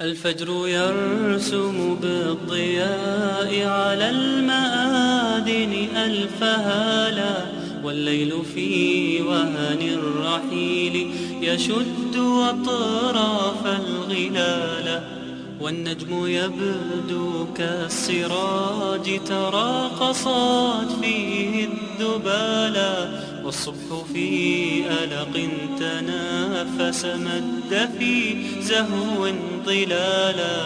الفجر يرسم بالضياء على المآذن ألف هالا والليل في وهن الرحيل يشد أطراف الغلال. والنجم يبدو كالسراج تراقصات فيه الذبالا. والصبح في ألق تنافس مد في زهو ظلالا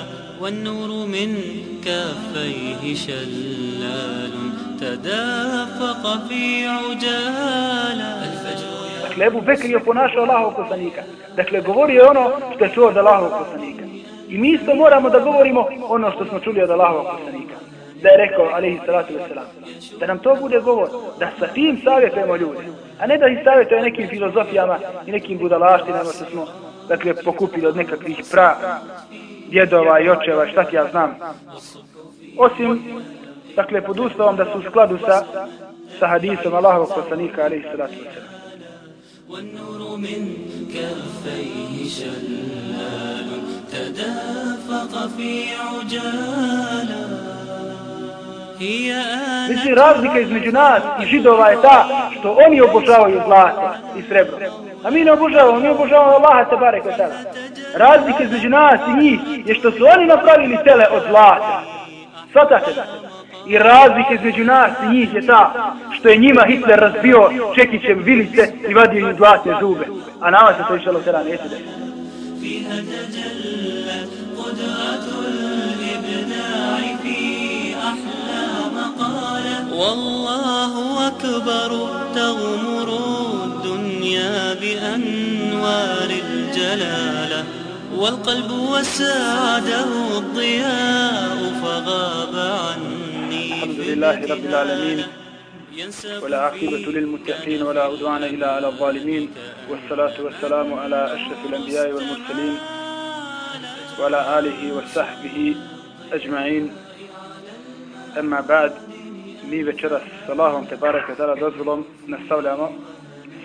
والنور من كافيه شلال تدافق في عجالا الفجر Dakle, Ebu Bekr je ponašao Allahovog poslanika. Dakle, govorio je ono što je čuo od Allahovog poslanika. I mi isto moramo da govorimo ono što smo čuli od Allahovog poslanika. Da je rekao, alaihi salatu wasalam, da nam to bude govor, da sa tim savjetujemo ljude, a ne da ih savjetuje nekim filozofijama i nekim budalaštinama što smo dakle, pokupili od nekakvih pra, djedova i očeva, šta ti ja znam. Osim, dakle, pod ustavom da su u skladu sa, sa hadisom Allahovog poslanika, alaihi salatu wasalam. والنور من كفيه شلال تدافق في عجالا Mislim, razlika između nas i židova je ta što oni obožavaju zlato i srebro. A mi ne obožavamo, mi obožavamo Allaha te bare kod tebe. Razlika između nas i njih je što su oni napravili tele od zlata. Svatate da? I razlika između nas i njih je ta što je njima Hitler razbio čekićem vilice i vadio im zlatne zube. A nama se to išalo tada neće desiti. والله أكبر تغمر الدنيا بأنوار الجلالة والقلب وسعده الضياء فغاب عني الحمد لله رب العالمين. ولا عقبة للمتقين ولا عدوان إلا على الظالمين. والصلاة والسلام على أشرف الأنبياء والمرسلين وعلى آله وصحبه أجمعين. أما بعد mi večeras s Allahom te barake dala dozvolom nastavljamo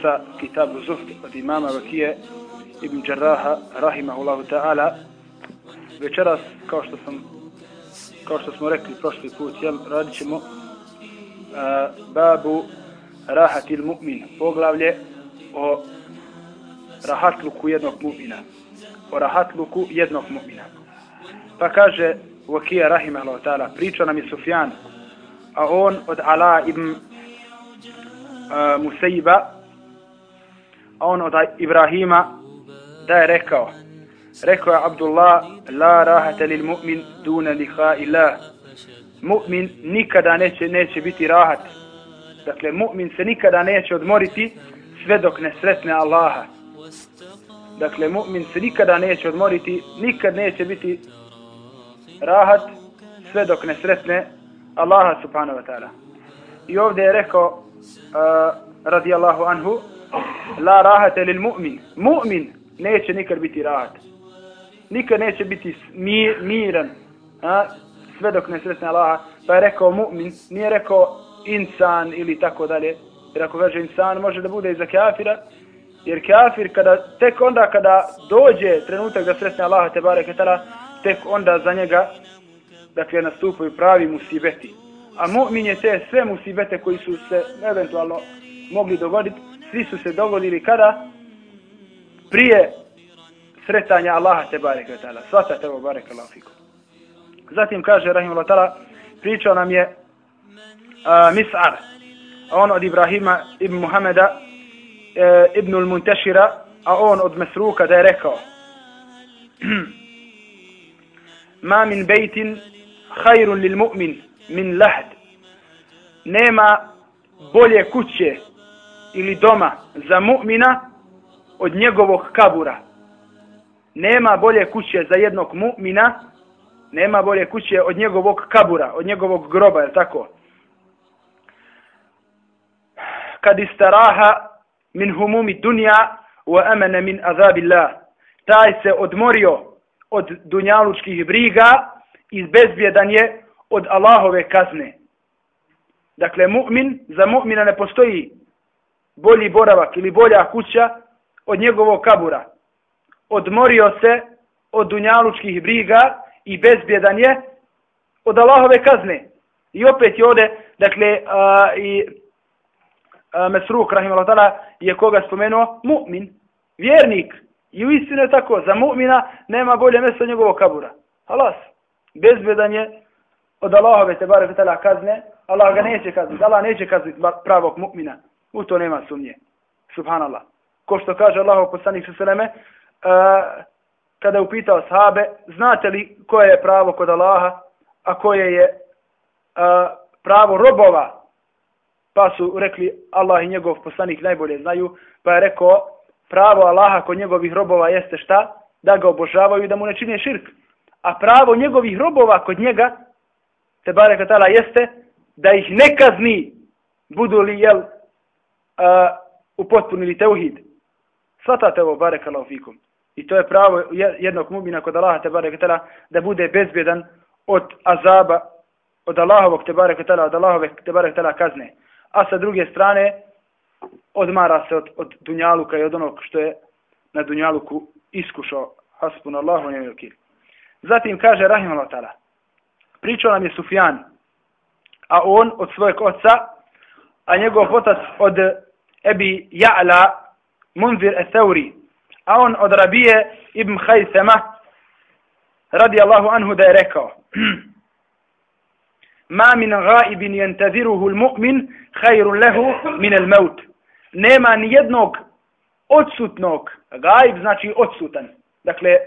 sa kitabu Zuhd od imama Vakije ibn Đerraha rahimahullahu ta'ala. Večeras kao što sam kao što smo rekli prošli put jel, radit ćemo e, babu rahatil mu'min poglavlje o rahatluku jednog mu'mina. O rahatluku jednog mu'mina. Pa kaže Vakija rahimahullahu ta'ala priča nam je Sufjan a on od Ala ibn eh, uh, Musaiba a on od Ibrahima da je rekao rekao je Abdullah la rahata lil mu'min duna liha ilah mu'min nikada neće, neće biti rahat. Dakle mu'min se nikada neće odmoriti sve dok ne sretne Allaha. Dakle mu'min se nikada neće odmoriti nikad neće biti rahat sve dok ne sretne Allaha subhanahu wa ta'ala i ovdje je rekao uh, radijallahu anhu la rahate lil mu'min mu'min neće nikad biti rahat. Nikad neće biti mir, miran, a, sve dok ne sretne Allaha. Pa je rekao mu'min, nije rekao insan ili tako dalje. Jer ako kaže insan, može da bude i za kafira. Jer kafir, kada, tek onda kada dođe trenutak da sretne Allaha te bare tek onda za njega, dakle, nastupaju pravi musibeti. A mu'min je te sve musibete koji su se eventualno mogli dogoditi, svi su se dogodili kada? prije sretanja Allaha te bareke taala. Svata te bareke Allah fikum. Zatim kaže Rahimullah taala pričao nam je uh, Mis'ar on od Ibrahima ibn Muhameda e, ibn al-Muntashira a on od Mesruka da je rekao Ma min bejtin hajrun lil mu'min min lahd nema bolje kuće ili doma za mu'mina od njegovog kabura. Nema bolje kuće za jednog mu'mina, nema bolje kuće od njegovog kabura, od njegovog groba, je tako? Kad istaraha min humumi dunja wa amana min azabillah. Taj se odmorio od dunjalučkih briga i bezbjedan je od Allahove kazne. Dakle, mu'min, za mu'mina ne postoji bolji boravak ili bolja kuća od njegovog kabura. Odmorio se od dunjalučkih briga i bezbjedan je od Allahove kazne. I opet je ovde, dakle, a, i a, Mesruk, rahimahullah je koga spomenuo? Mu'min, vjernik. I u istinu je tako, za mu'mina nema bolje mjesto njegovog kabura. Halas, bezbedan je od Allahove te barek tala kazne, Allah ga neće kazniti, Allah neće kazniti pravog mu'mina. U to nema sumnje. Subhanallah. Ko što kaže Allah poslanik sa sveme, uh, e, kada je upitao sahabe, znate li koje je pravo kod Allaha, a koje je uh, pravo robova? Pa su rekli, Allah i njegov poslanik najbolje znaju, pa je rekao, pravo Allaha kod njegovih robova jeste šta? Da ga obožavaju i da mu ne čine širk. A pravo njegovih robova kod njega, te bare katala, jeste da ih ne kazni budu li, jel, uh, upotpunili teuhid. Svatate ovo, bare kalau fikum. I to je pravo jednog mumina kod Allaha te bare katala, da bude bezbjedan od azaba, od Allahovog te bare katala, od Allahove te bare katala kazne. A sa druge strane, odmara se od, od dunjaluka i od onog što je na dunjaluku iskušao. Hasbun Allahu ne veliki. Zatim kaže Rahimullah ta'ala. Pričao nam je Sufjan, a on od svojeg oca, a njegov otac od Ebi Ja'la Munzir Eseuri, a on od Rabije Ibn Hajsema, radi Allahu anhu da je rekao, Ma min gaibin jentaziruhu l-mu'min, hajrun lehu min al-maut nema ni jednog odsutnog, gaib znači odsutan. Dakle,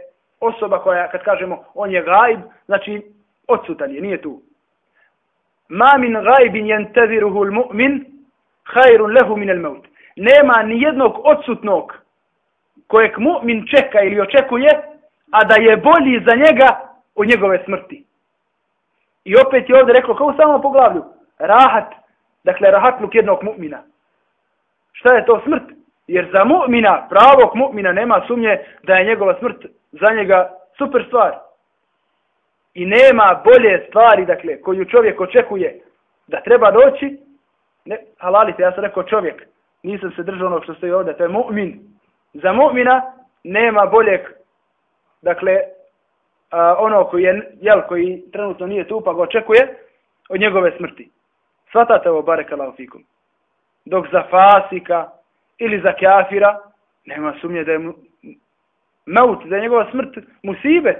osoba koja, kad kažemo on je gaib, znači odsutan je, nije tu. Ma min gaibin jentaziruhu l-mu'min, hajrun lehu min al-maut. Nema ni jednog odsutnog kojeg mu'min čeka ili očekuje, a da je bolji za njega od njegove smrti. I opet je ovdje rekao, kao u samom poglavlju, rahat, dakle rahatluk jednog mu'mina. Šta je to smrt? Jer za mu'mina, pravog mu'mina, nema sumnje da je njegova smrt za njega super stvar. I nema bolje stvari, dakle, koju čovjek očekuje da treba doći. Ne, halalite, ja sam rekao čovjek. Nisam se držao onog što stoji ovdje, to je mu'min. Za mu'mina nema boljeg, dakle, a, ono koji je, jel, koji trenutno nije tu, pa ga očekuje od njegove smrti. Svatate ovo, barek Allah fikum dok za fasika ili za kafira nema sumnje da je mu, maut, da je njegova smrt musibet.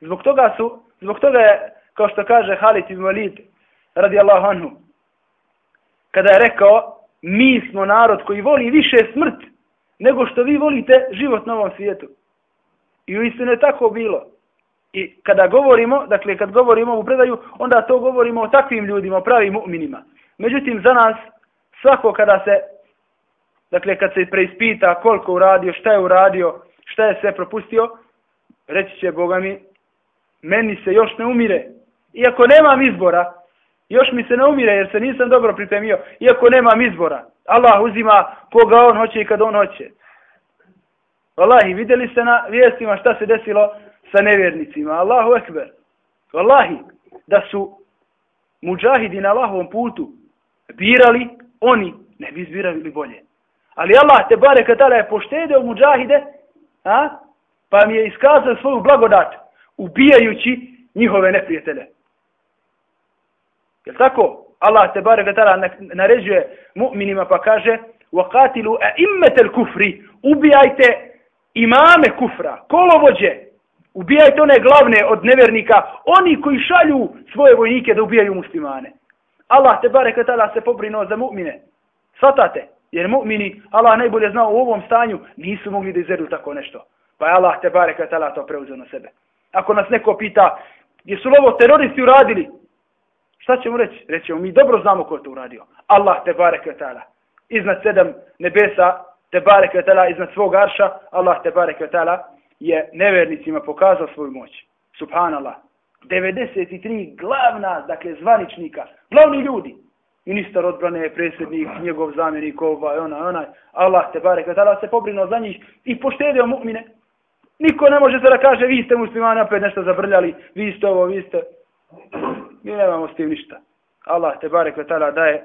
Zbog toga su, zbog toga je, kao što kaže Halid ibn Walid, radi Allahu anhu, kada je rekao, mi smo narod koji voli više smrt nego što vi volite život na ovom svijetu. I u istinu je tako bilo. I kada govorimo, dakle kad govorimo u predaju, onda to govorimo o takvim ljudima, o pravim mu'minima. Međutim, za nas, svako kada se, dakle kad se preispita koliko uradio, šta je uradio, šta je sve propustio, reći će Boga mi, meni se još ne umire. Iako nemam izbora, još mi se ne umire jer se nisam dobro pripremio, iako nemam izbora. Allah uzima koga on hoće i kad on hoće. Wallahi, vidjeli ste na vijestima šta se desilo sa nevjernicima. Allahu ekber. Wallahi, da su muđahidi na Allahovom putu birali oni ne bi izbirali bolje. Ali Allah te bare kada je poštedeo muđahide, a, pa mi je iskazao svoju blagodat ubijajući njihove neprijatelje. Je tako? Allah te bare kada naređuje mu'minima pa kaže وَقَاتِلُوا أَئِمَّةَ الْكُفْرِ Ubijajte imame kufra, kolovođe, ubijajte one glavne od nevernika, oni koji šalju svoje vojnike da ubijaju muslimane. Allah te bare kada se pobrinuo za mu'mine. Svatate, Jer mu'mini, Allah najbolje znao u ovom stanju, nisu mogli da izvedu tako nešto. Pa je Allah te bareka tala to preuzeo na sebe. Ako nas neko pita, jesu li ovo teroristi uradili? Šta ćemo reći? Rećemo, mi dobro znamo ko je to uradio. Allah te bareka tala. iznad sedam nebesa, te bareka tala, iznad svog arša, Allah te bareka tala je nevernicima pokazao svoju moć. Subhanallah. 93 glavna, dakle, zvaničnika, glavni ljudi. Ministar odbrane, predsjednik, njegov zamjenik, ovaj, onaj, onaj. Allah te bare, kada se pobrinuo za njih i poštedio mu'mine. Niko ne može sada da kaže, vi ste muslimani, opet nešto zabrljali, vi ste ovo, vi ste... Mi nemamo s tim ništa. Allah te bare, vetala daje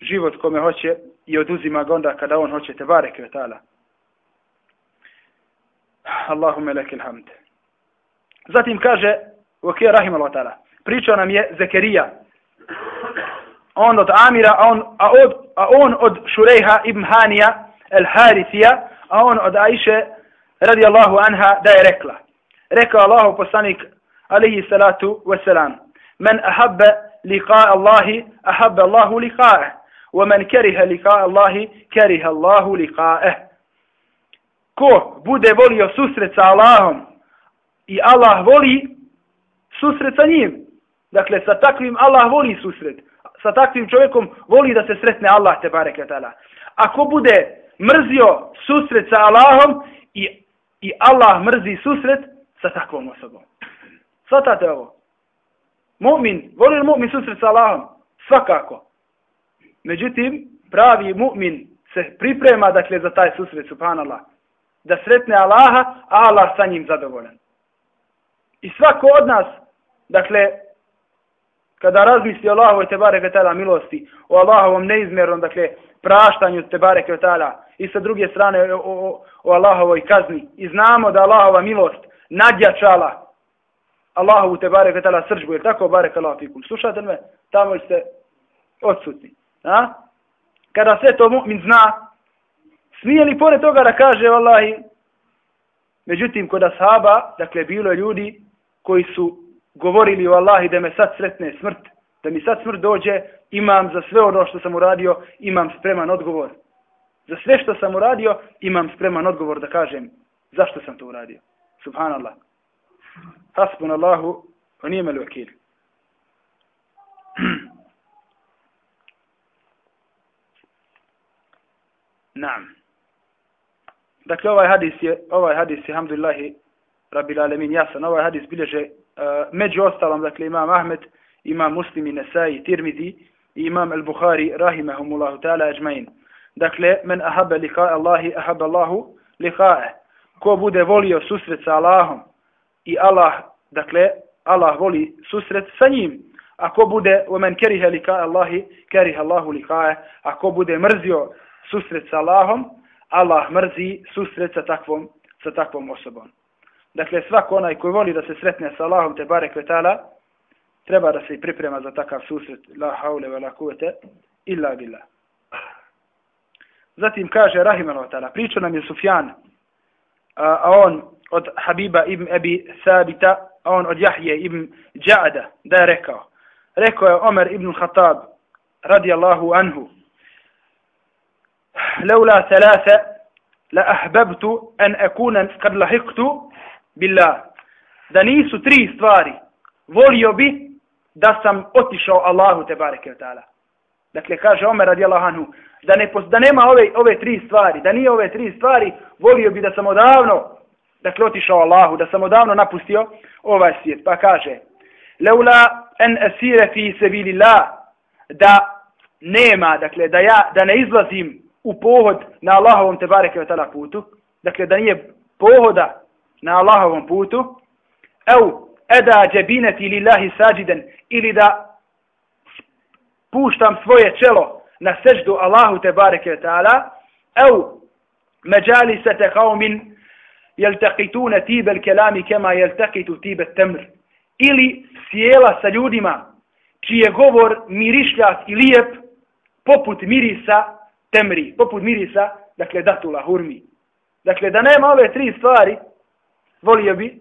život kome hoće i oduzima ga onda kada on hoće te bare, vetala. Allahume lekel hamd. Zatim kaže, ok, rahimahullah ta'ala, pričao nam je Zekerija, on od Amira, a on, a od, a on od Šurejha ibn Hanija, el Harithija, a on od Aisha, radijallahu anha, da je rekla. Rekao Allahu poslanik, alihi salatu wasalam, men ahabbe liqa Allahi, ahabbe Allahu liqa'eh, wa men keriha liqa Allahi, keriha Allahu liqa'eh. Ko bude volio susret sa Allahom i Allah voli susret sa njim, dakle sa takvim Allah voli susret, Sa takvim čovjekom voli da se sretne Allah te bareke ta'ala. Ako bude mrzio susret sa Allahom i, i Allah mrzi susret sa takvom osobom. Svatate ovo. Mu'min, voli li mu'min susret sa Allahom? Svakako. Međutim, pravi mu'min se priprema dakle za taj susret, subhanallah. Da sretne Allaha, a Allah sa njim zadovoljan. I svako od nas, dakle, kada razmisli Allahu te tebare vetala milosti, o Allahovom neizmjernom, dakle, praštanju tebare vetala i sa druge strane o, o, o Allahovoj kazni i znamo da Allahova milost nadjačala Allahovu tebare vetala srđbu, jer tako barek Allah. Slušate me? Tamo ste odsutni. A? Kada sve to mu'min zna, smije li pored toga da kaže, vallahi, međutim, kod ashaba, dakle, bilo je ljudi koji su govorili, vallahi, da me sad sretne smrt, da mi sad smrt dođe, imam za sve ono što sam uradio, imam spreman odgovor. Za sve što sam uradio, imam spreman odgovor da kažem zašto sam to uradio. Subhanallah. Hasbunallahu, wa ni'mal wakil. Naam. Dakle, ovaj hadis je, ovaj hadis je, alhamdulillahi, rabbil alemin, jasan. Ovaj hadis bilježe, Eh, među ostalom, dakle, imam Ahmed, imam Muslim i Nesai, Tirmidi, i imam Al-Bukhari, rahimahumullahu ta'ala, ajmain. Dakle, men ahabe liqa Allahi, ahabe Allahu liqa'e. Ko bude volio susret sa Allahom i Allah, dakle, Allah voli susret sa njim. Ako bude, omen kerihe liqa Allahi, kerihe Allahu liqa'e. Ako bude mrzio susret sa Allahom, Allah mrzi susret sa takvom, sa takvom osobom. Dakle, svako onaj koji voli da se sretne sa Allahom te bare kvetala, treba da se i priprema za takav susret, la haule ve la kuvete, illa billah. Zatim kaže Rahimano ta'ala, priča nam je Sufjan, a, a on od Habiba ibn Ebi Sabita, a on od Jahje ibn Džada, da je rekao. Rekao je Omer ibn Khattab, radijallahu anhu, لولا ثلاثة لأحببت أن أكون قد لحقت billah, da nisu tri stvari, volio bi da sam otišao Allahu te bareke ta'ala. Dakle, kaže Omer radijallahu anhu, da, ne, da nema ove, ove tri stvari, da nije ove tri stvari, volio bi da sam odavno, dakle, otišao Allahu, da sam odavno napustio ovaj svijet. Pa kaže, leula en esire fi sabilillah", da nema, dakle, da ja, da ne izlazim u pohod na Allahovom te bareke ta'ala putu, dakle, da nije pohoda na Allahovom putu, au eda džebineti lillahi sađiden, ili da puštam svoje čelo na seždu Allahu te bareke vetala, au međali se te kaumin jeltaqitune tibel kelami kema jeltaqitu tibet temr, ili sjela sa ljudima čiji je govor mirišljat i lijep poput mirisa temri, poput mirisa, dakle datula, hurmi. Dakle, da nema ove tri stvari, volio bi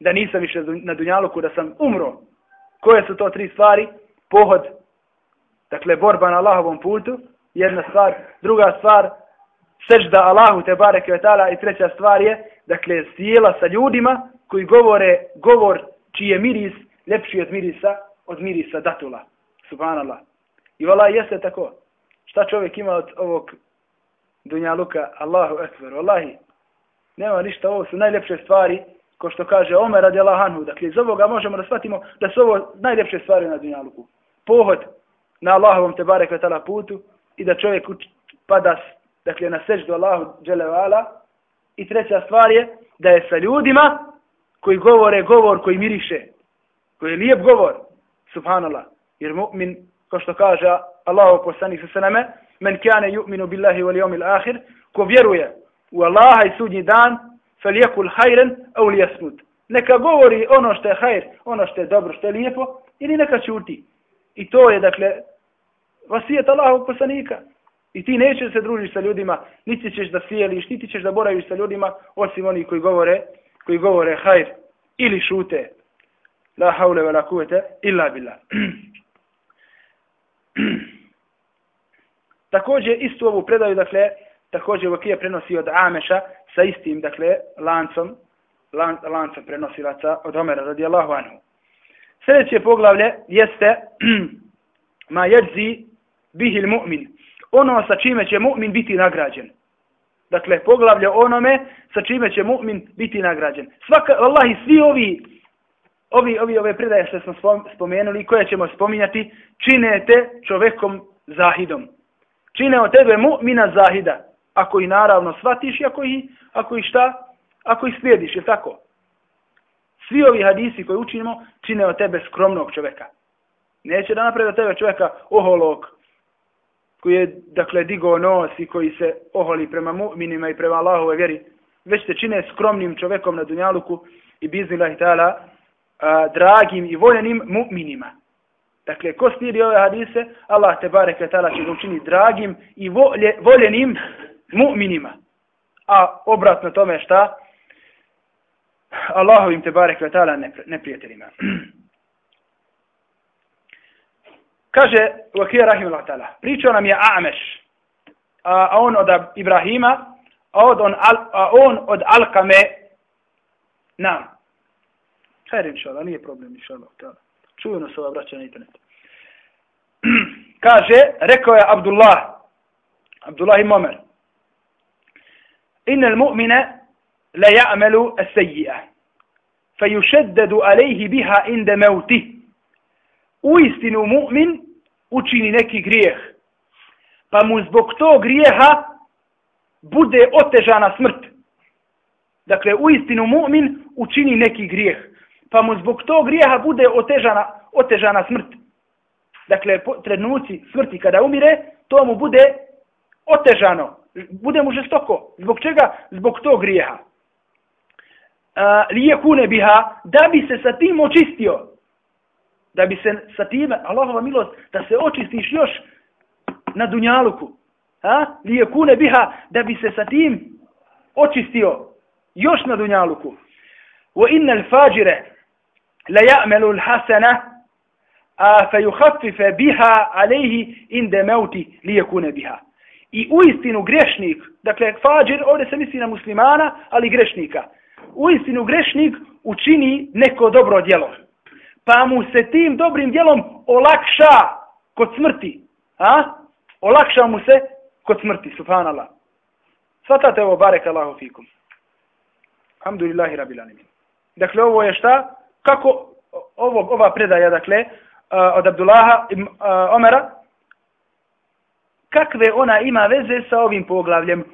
da nisam više na Dunjaluku, da sam umro. Koje su to tri stvari? Pohod, dakle, borba na Allahovom putu, jedna stvar. Druga stvar, sežda Allahu te bareke vetala i treća stvar je, dakle, sjela sa ljudima koji govore govor čiji je miris lepši od mirisa, od mirisa datula. Subhanallah. I vala jeste tako šta čovjek ima od ovog dunjaluka, Allahu ekber, Allahi, nema ništa, ovo su najljepše stvari, ko što kaže Omer radi Allahanu, dakle iz ovoga možemo da shvatimo da su ovo najljepše stvari na dunjaluku. Pohod na Allahovom te barek vetala putu i da čovjek pada dakle, na seždu Allahu dželevala. I treća stvar je da je sa ljudima koji govore govor koji miriše, koji je lijep govor, subhanallah, jer mu'min, ko što kaže Allahu poslanik sa sveme, men kane yu'minu billahi wal yawmil akhir, ko vjeruje u Allaha i sudnji dan, falyakul khairan aw liyasmut. Neka govori ono što je hajr, ono što je dobro, što je lijepo, ili neka ćuti. I to je, dakle, vasijet Allahog poslanika. I ti nećeš se družiti sa ljudima, niti ćeš da sjeliš, niti ćeš da boraviš sa ljudima, osim oni koji govore, koji govore hajr ili šute. La haule ve la kuvete illa billah. također istu ovu predaju, dakle, također Vakija prenosi od Ameša sa istim, dakle, lancom, lan, lancom prenosilaca od Omera radijallahu anhu. Sljedeće poglavlje jeste ma jedzi bihil mu'min. Ono sa čime će mu'min biti nagrađen. Dakle, poglavlje onome sa čime će mu'min biti nagrađen. Svaka, Allah i svi ovi, ovi, ovi ove predaje što smo spomenuli koje ćemo spominjati, čine te čovekom zahidom. Čine od tebe mu'mina zahida. Ako i naravno shvatiš, ako i, ako i šta, ako i slijediš, je tako? Svi ovi hadisi koji učinimo, čine od tebe skromnog čoveka. Neće da napravi od tebe čoveka oholog, koji je, dakle, digo nos i koji se oholi prema mu'minima i prema Allahove vjeri, već te čine skromnim čovekom na Dunjaluku i biznilah ta'ala dragim i voljenim mu'minima. Dakle, ko slijedi ove hadise, Allah te bareke ta'ala će ga učini dragim i volje, voljenim mu'minima. A obratno tome šta? Allahovim te barek ta'ala neprijateljima. Kaže Vakija Rahim Allah ta'ala, pričao nam je Ameš, a, a on od Ibrahima, a, od on, al, a on od Alkame, nam. Hajde, inšala, nije problem, inšala. Allah. Ta'ala. Čuju ova vraća na internetu. Kaže, rekao je Abdullah, Abdullah ibn Momer, إن المؤمن لا la ya'malu as-sayyi'ah بها alayhi biha inda mawtih. Uistinu mu'min učini neki grijeh, pa mu zbog tog grijeha bude otežana smrt. Dakle, u istinu mu'min učini neki grijeh, pa mu zbog tog grijeha bude otežana, otežana smrt. Dakle, po trenuci smrti kada umire, to mu bude otežano, bude mu žestoko. Zbog čega? Zbog tog grijeha. Lije kune biha, da bi se sa tim očistio, da bi se sa time, Allahova milost, da se očistiš još na dunjaluku. Ha? Lije kune biha, da bi se sa tim očistio još na dunjaluku. Wa inna al-fajire la ya'malu al-hasana a fa yukhaffifa biha alayhi inda mauti li yakuna biha i u istinu grešnik dakle fađer ovde se misli na muslimana ali grešnika u istinu grešnik učini neko dobro djelo pa mu se tim dobrim djelom olakša kod smrti. A? Olakša mu se kod smrti, subhanallah. Svatate ovo, barek Allahu fikum. Alhamdulillahi rabbil alamin. Dakle, ovo je šta? Kako ovo, ova predaja, dakle, od Abdullaha i Omera, kakve ona ima veze sa ovim poglavljem?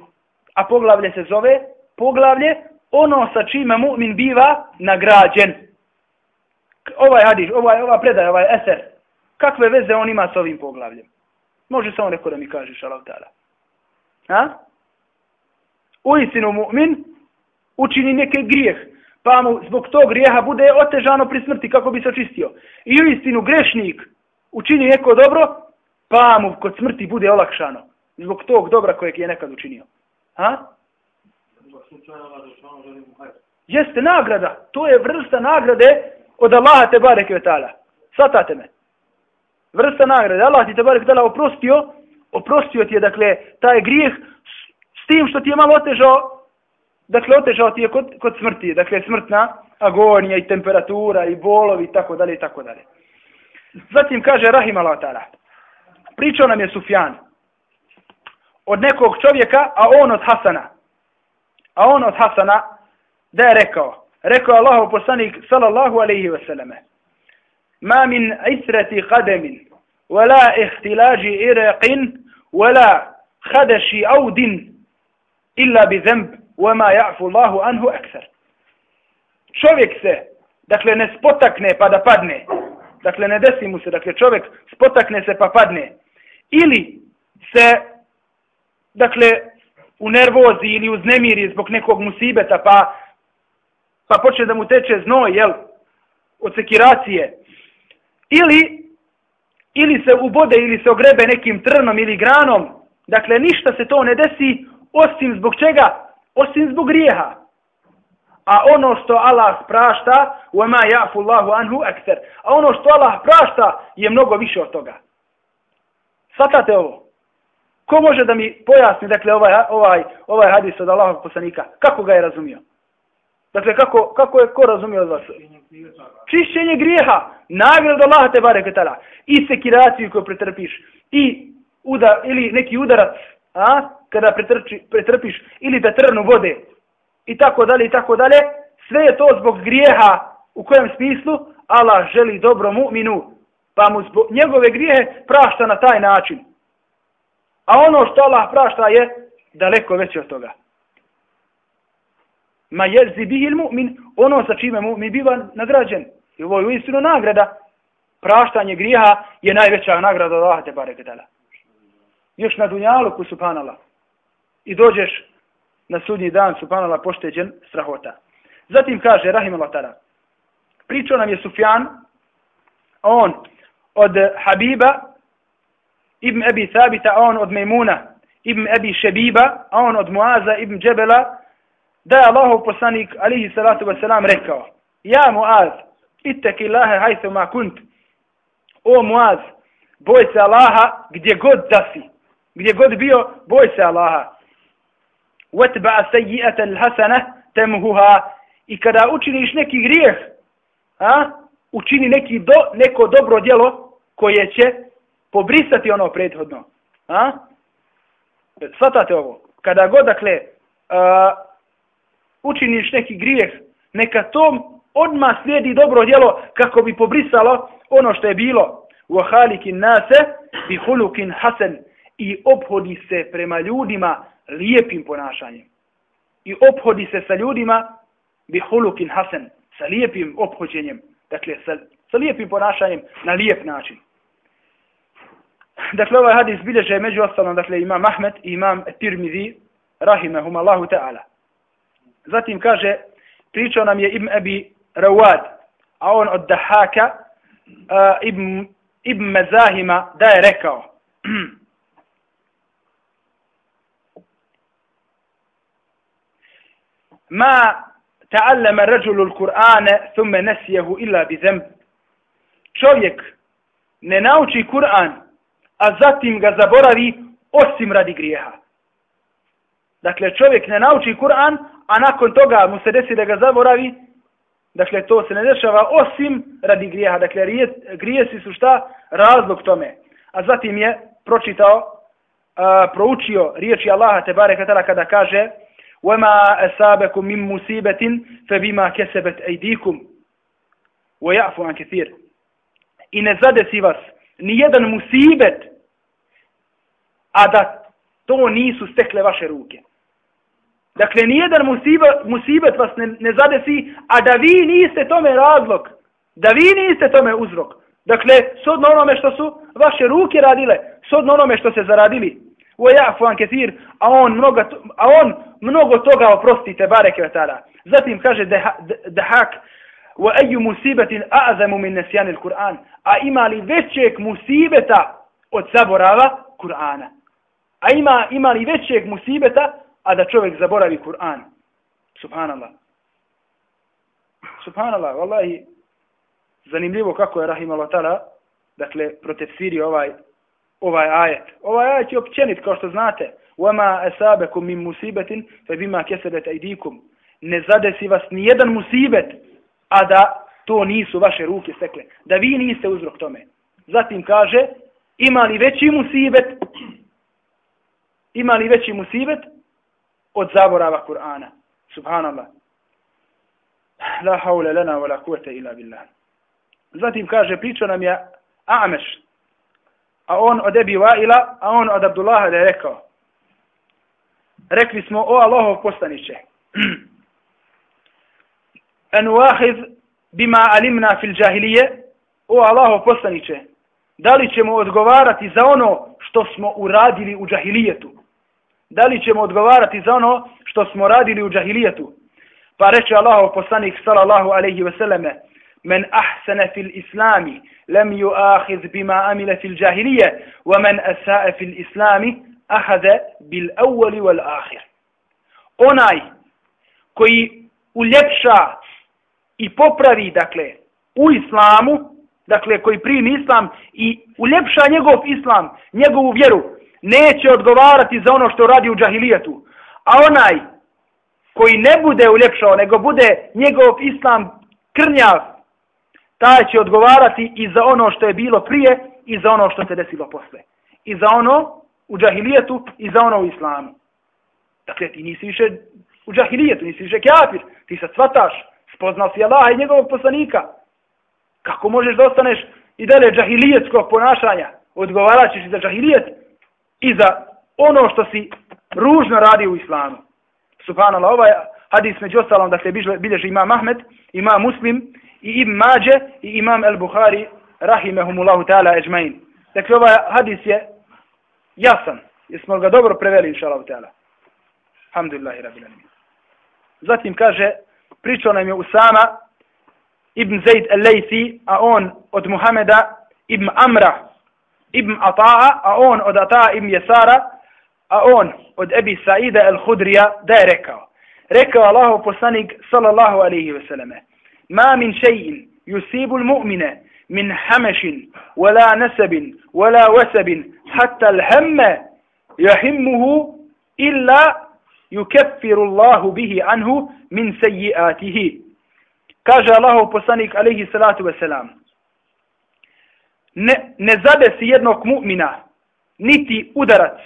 A poglavlje se zove poglavlje ono sa čime mu'min biva nagrađen ovaj hadis, ovaj, ova predaja, ovaj eser, kakve veze on ima sa ovim poglavljem? Može samo neko da mi kaže, Allah ta'ala. Ha? U istinu mu'min učini neke grijeh, pa mu zbog tog grijeha bude otežano pri smrti kako bi se očistio. I u istinu grešnik učini neko dobro, pa mu kod smrti bude olakšano. Zbog tog dobra kojeg je nekad učinio. Ha? Jeste nagrada. To je vrsta nagrade od Allaha te bareke vetala. Svatate me. Vrsta nagrade. Allah ti te bareke vetala oprostio, oprostio ti je, dakle, taj grijeh s tim što ti je malo otežao, dakle, otežao ti je kod, kod smrti, dakle, smrtna agonija i temperatura i bolovi i tako dalje i tako dalje. Zatim kaže Rahim Allah ta'ala. Pričao nam je Sufjan od nekog čovjeka, a on od Hasana. A on od Hasana da je rekao, rekao Allahov poslanik sallallahu alejhi ve selleme ma min israti qadamin wala ihtilaji iraqin, wala khadashi audin illa bi zemb, wama ya'fu Allahu anhu ekser. čovjek se dakle ne spotakne pa da padne dakle ne desi mu se dakle čovjek spotakne se pa padne ili se dakle u nervozi ili u znemiri zbog nekog musibeta pa pa počne da mu teče znoj, jel, od sekiracije, ili, ili se ubode ili se ogrebe nekim trnom ili granom, dakle, ništa se to ne desi, osim zbog čega? Osim zbog grijeha. A ono što Allah prašta, وَمَا يَعْفُ اللَّهُ anhu أَكْثَرُ A ono što Allah prašta je mnogo više od toga. Svatate ovo. Ko može da mi pojasni dakle, ovaj, ovaj, ovaj hadis od Allahog poslanika? Kako ga je razumio? Dakle, kako, kako je ko razumio od vas? Čišćenje grijeha. Nagrad Allaha te bare ketala. I sekiraciju koju pretrpiš. I uda, ili neki udarac. A? Kada pretrči, pretrpiš. Ili da trnu vode. I tako dalje, i tako dalje. Sve je to zbog grijeha. U kojem smislu? Allah želi dobro mu'minu. Pa mu zbog njegove grijehe prašta na taj način. A ono što Allah prašta je daleko veće od toga. Ma jezi bihi mu'min, ono sa čime mu'min biva nagrađen. I ovo je uistinu nagrada. Praštanje grijeha je najveća nagrada od Allah te bare kedala. Još na dunjalu ku subhanala. I dođeš na sudnji dan subhanallah, pošteđen strahota. Zatim kaže Rahim Allah Pričao nam je Sufjan, on od Habiba ibn Abi Thabita, a on od Mejmuna, ibn Abi Šebiba, a on od Muaza ibn Džebela, da je Allahov poslanik, alihi salatu wasalam, rekao, Ja Muaz, itteki Allahe hajthu ma kunt, o Muaz, boj se Allaha gdje god da si, gdje god bio, boj se Allaha. Vatba sejijata l-hasana temuhuha, i kada učiniš neki grijeh, a, učini neki do, neko dobro djelo koje će pobrisati ono prethodno. A? Svatate ovo. Kada god, dakle, uh, učiniš neki grijeh, neka tom odma slijedi dobro djelo kako bi pobrisalo ono što je bilo. U ahalikin nase bi hulukin hasen i obhodi se prema ljudima lijepim ponašanjem. I obhodi se sa ljudima bi hulukin hasen, sa lijepim obhođenjem. Dakle, sa, sa lijepim ponašanjem na lijep način. Dakle, ovaj hadis bilježe među ostalom, dakle, imam Ahmed i imam Tirmidhi, rahimahum Allahu ta'ala. Zatim kaže, pričao nam je Ibn Abi Rawad, a on od Dahaka, uh, Ibn, Ibn Mezahima, da je rekao, Ma rajulu al-Qur'ana thumma nasiyahu illa bi dhanb. Čovjek ne nauči Kur'an a zatim ga zaboravi osim radi grijeha. Dakle, čovjek ne nauči Kur'an, a nakon toga mu se desi da ga zaboravi, dakle, to se ne dešava osim radi grijeha. Dakle, grijesi su šta? Razlog tome. A zatim je pročitao, uh, proučio riječi Allaha te bare katala kada kaže وَمَا أَسَابَكُمْ مِنْ مُسِيبَةٍ فَبِمَا كَسَبَتْ أَيْدِيكُمْ وَيَعْفُ عَنْ كَثِيرٍ I ne zadesi vas ni jedan musibet a da to nisu stekle vaše ruke. Dakle, nijedan musibet, musibet vas ne, ne zadesi, a da vi niste tome razlog, da vi niste tome uzrok. Dakle, sodno onome što su vaše ruke radile, sodno onome što se zaradili. U jafu anketir, a on mnogo, a on mnogo toga oprostite, bareke vetara. Zatim kaže Dehak, wa ayu musibatin a'zamu min nisyan al-Qur'an. A ima li većeg musibeta od zaborava Kur'ana? A ima, ima li većeg musibeta, a da čovjek zaboravi Kur'an? Subhanallah. Subhanallah, vallahi, zanimljivo kako je Rahim Allah dakle, protefsiri ovaj, ovaj ajet. Ovaj ajet je općenit, kao što znate. وَمَا أَسَابَكُمْ مِنْ مُسِيبَةٍ فَبِمَا كَسَبَتْ أَيْدِيكُمْ Ne zadesi vas ni jedan musibet, a da to nisu vaše ruke stekle. Da vi niste uzrok tome. Zatim kaže, ima li veći musibet, ima li veći musibet od zaborava Kur'ana. Subhanallah. La haule lana wa la kuvete ila billah. Zatim kaže, pričao nam je Ameš, a on od Ebi Vaila, a on od Abdullaha da je rekao. Rekli smo, o Allahov postaniće. En uahiz bima alimna fil džahilije, o Allaho poslaniće, da li ćemo odgovarati za ono što smo uradili u džahilijetu? da li ćemo odgovarati za ono što smo radili u džahilijetu. Pa reče Allahov poslanik sallallahu alaihi ve selleme, men ahsana fil islami, lem ju bima amila fil jahiliyya, wa man asaa fil islami, ahade bil awwal wal akhir." Onaj koji uljepša i popravi, dakle, u islamu, dakle, koji primi islam i uljepša njegov islam, njegovu vjeru, neće odgovarati za ono što radi u džahilijetu. A onaj koji ne bude uljepšao, nego bude njegov islam krnjav, taj će odgovarati i za ono što je bilo prije i za ono što se desilo posle. I za ono u džahilijetu i za ono u islamu. Dakle, ti nisi više u džahilijetu, nisi više kafir, ti se svataš, spoznao si Allaha i njegovog poslanika. Kako možeš da ostaneš i dalje džahilijetskog ponašanja? Odgovarat ćeš za džahilijet i za ono što si ružno radi u islamu. Subhanallah, ovaj hadis među ostalom, dakle, bilježi imam Ahmed, imam Muslim, i Ibn Mađe, i imam El Bukhari, rahimehumullahu ta'ala ežmain. Dakle, ovaj hadis je jasan. Jesmo ga dobro preveli, inša Allah ta'ala. Alhamdulillahi rabbil alamin. Zatim kaže, pričao nam je Usama ibn Zaid al-Laythi, a on od Muhameda ibn Amra ibn Ata'a, a on od Ata'a ibn Jesara, a on od Ebi Saida al-Hudrija da je rekao. Rekao Allahu poslanik sallallahu alaihi ve selleme. Ma min še'in yusibu al-mu'mine min hamešin, wala nasabin, wala wasabin, hatta al-hemme jahimmuhu illa yukeffiru Allahu bihi anhu min seji'atihi. Kaže Allah poslanik alaihi salatu wasalam. Ne, ne zadesi jednog mu'mina, niti udarac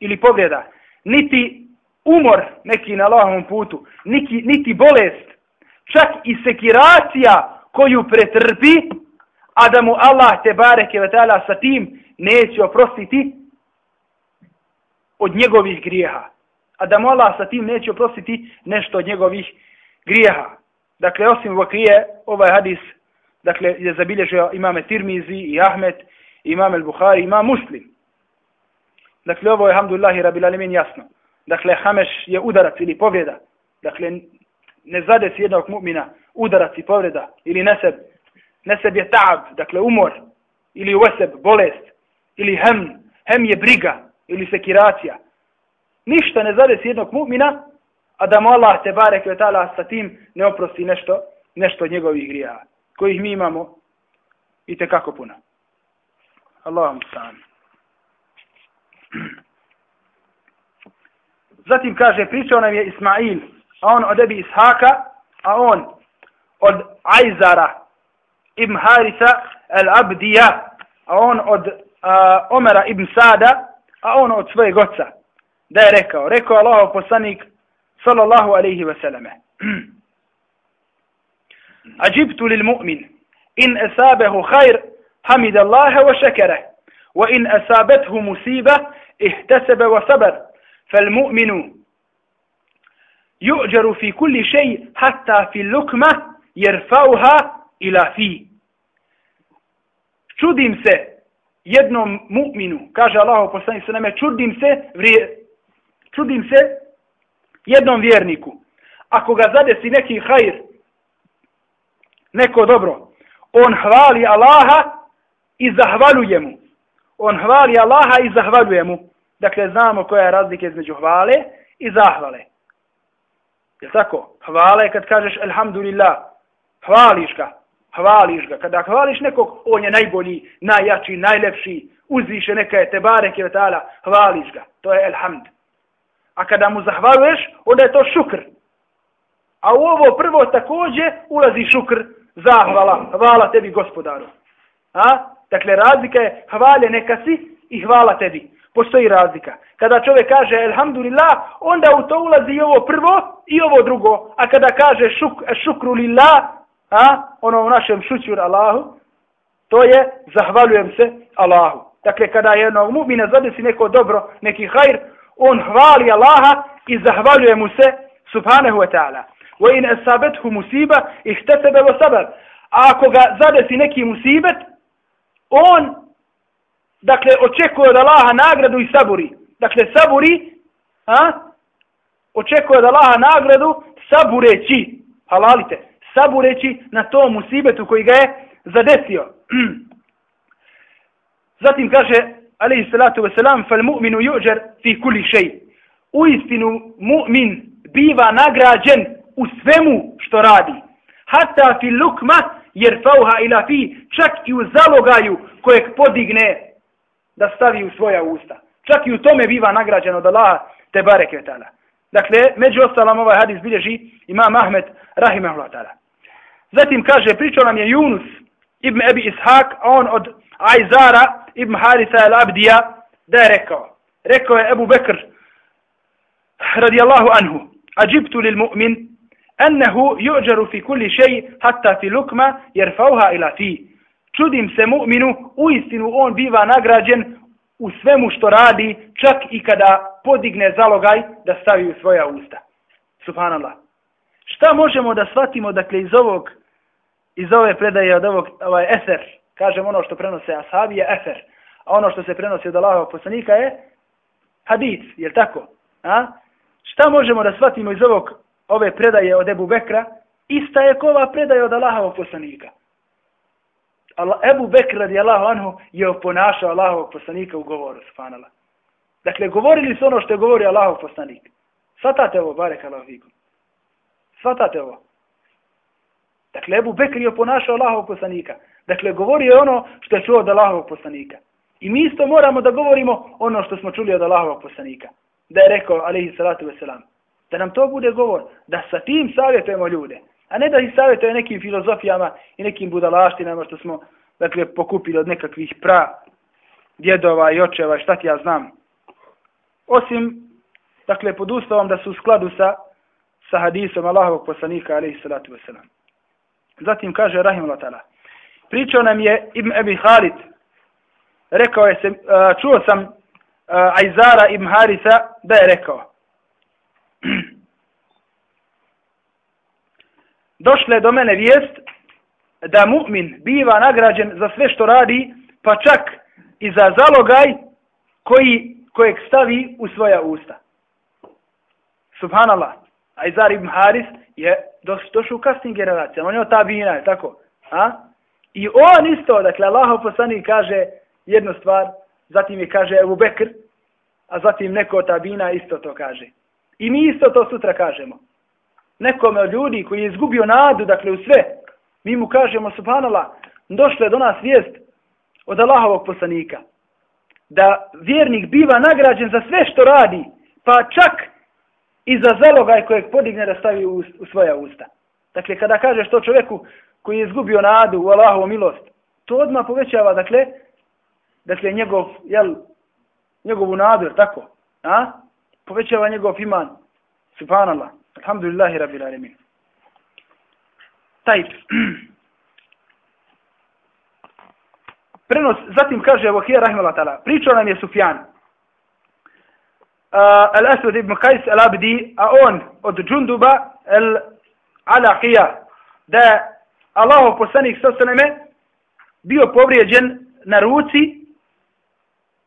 ili povreda, niti umor neki na Allahovom putu, niti, niti bolest, čak i sekiracija koju pretrpi, a da mu Allah te bareke ve sa tim neće oprostiti od njegovih grijeha a da mu Allah sa tim neće oprostiti nešto od njegovih grijeha. Dakle, osim vakrije, ovaj hadis dakle, je zabilježio imame Tirmizi i Ahmed, imam El Buhari, imam Muslim. Dakle, ovo je, alhamdulillahi, rabil alemin, jasno. Dakle, Hameš je udarac ili povreda. Dakle, ne zade si jednog mu'mina udarac i povreda ili neseb. Neseb je ta'ab, dakle, umor ili veseb, bolest ili hem, hem je briga ili sekiracija ništa ne zadesi jednog mu'mina, a da mu Allah te barek ve ta'ala sa tim ne oprosti nešto, nešto od njegovih grija, kojih mi imamo i te kako puno. Allahum sami. Zatim kaže, pričao nam je Ismail, a on od Ebi Ishaka, a on od Ajzara ibn Harisa al-Abdija, a on od uh, Omera ibn Sada, a on od svojeg oca da je rekao, rekao Allah poslanik sallallahu alaihi sallame. Ađibtu lil mu'min, in esabehu khair, hamid Allahe wa šekere, wa in esabethu musiba, ihtesebe wa sabar, fal mu'minu يؤجر في كل شيء حتى في اللقمة يرفعها إلى فيه čudim se jednom mu'minu, kaže Allah poslanik se name, čudim se čudim se jednom vjerniku. Ako ga zadesi neki hajr, neko dobro, on hvali Allaha i zahvaljuje mu. On hvali Allaha i zahvaljuje mu. Dakle, znamo koja je razlika između hvale i zahvale. Je tako? Hvale kad kažeš Alhamdulillah, hvališ ga, hvališ ga. Kada hvališ nekog, on je najbolji, najjači, najlepši, uzviše neka je te bareke, hvališ ga. To je Alhamdulillah. A kada mu zahvaluješ, onda je to šukr. A u ovo prvo takođe ulazi šukr, zahvala, hvala tebi gospodaru. A? Dakle, razlika je hvalje neka si i hvala tebi. Postoji razlika. Kada čovjek kaže elhamdulillah, onda u to ulazi i ovo prvo i ovo drugo. A kada kaže šuk, šukru lillah, a? ono u našem šućur Allahu, to je zahvaljujem se Allahu. Dakle, kada je jednog mu'mina zadesi neko dobro, neki hajr, on hvali Allaha i zahvaljuje mu se subhanahu wa ta'ala. Wa in asabethu musiba ihtasaba wa sabar. A ako ga zadesi neki musibet, on dakle očekuje od Allaha nagradu i saburi. Dakle saburi, a? očekuje od Allaha nagradu sabureći, halalite, sabureći na tom musibetu koji ga je zadesio. Zatim kaže, alaihi salatu wasalam, fal mu'minu juđer fi kuli šej. U istinu mu'min biva nagrađen u svemu što radi. Hatta fi lukma jer fauha ila fi, čak i u zalogaju kojeg podigne da stavi u svoja usta. Čak i u tome biva nagrađen od Allaha te bareke ta'ala. Dakle, među ostalom ovaj hadis bilježi imam Ahmed rahimahullah ta'ala. Zatim kaže, pričao nam je Yunus ibn Ebi Ishak, on od Aizara ibn Harisa al-Abdija, da je rekao. Rekao je Ebu Bekr, radijallahu anhu, ađibtu lil mu'min, ennehu juđaru fi kulli šeji, hatta fi lukma, jer fauha ila fi. Čudim se mu'minu, u istinu on biva nagrađen u svemu što radi, čak i kada podigne zalogaj da stavi u svoja usta. Subhanallah. Šta možemo da shvatimo, dakle, iz ovog, iz ove predaje od ovog, ovaj eser, kažem ono što prenose ashabi je efer, a ono što se prenosi od Allahovog poslanika je hadis, je tako? A? Šta možemo da shvatimo iz ovog, ove predaje od Ebu Bekra? Ista je kova predaje od Allahovog poslanika. Allah, Ebu Bekr radijallahu anhu je oponašao Allahovog poslanika u govoru, subhanallah. Dakle, govorili su ono što je govorio Allahov poslanik. Svatate ovo, barek Allahovikom. Svatate ovo. Dakle, Ebu Bekr je oponašao Allahov poslanika. Dakle, govorio je ono što je čuo od Allahovog poslanika. I mi isto moramo da govorimo ono što smo čuli od Allahovog poslanika. Da je rekao, alaihi salatu wasalam, da nam to bude govor, da sa tim savjetujemo ljude. A ne da ih savjetuje nekim filozofijama i nekim budalaštinama što smo dakle, pokupili od nekakvih pra djedova i očeva i šta ti ja znam. Osim, dakle, pod ustavom da su u skladu sa, sa hadisom Allahovog poslanika, alaihi salatu wasalam. Zatim kaže, rahim Allah Pričao nam je Ibn Ebi Halid, rekao je se, čuo sam Ajzara Ibn Harisa da je rekao. došle do mene vijest da mu'min biva nagrađen za sve što radi, pa čak i za zalogaj koji, kojeg stavi u svoja usta. Subhanallah. Ajzar ibn Haris je došao u kasnim generacijama. On je od tabina, je tako? A? I on isto, dakle, Allahov poslanik kaže jednu stvar, zatim je kaže Ebu Bekr, a zatim neko od tabina isto to kaže. I mi isto to sutra kažemo nekome od ljudi koji je izgubio nadu, dakle u sve, mi mu kažemo, subhanallah, došle do nas vijest od Allahovog poslanika, da vjernik biva nagrađen za sve što radi, pa čak i za zalogaj kojeg podigne da stavi u, u svoja usta. Dakle, kada kažeš to čovjeku koji je izgubio nadu u Allahovu milost, to odmah povećava, dakle, dakle, njegov, jel, njegovu nadu, tako? A? Povećava njegov iman. Subhanallah. Alhamdulillahi rabbil alemin. Taj. Prenos, zatim kaže Vahija Rahimala Tala, pričao nam je Sufjan. Uh, Al-Aswad ibn Qais al-Abdi, a on od Džunduba al-Alaqija, da Allahov poslanik sa sveme bio povrijeđen na ruci,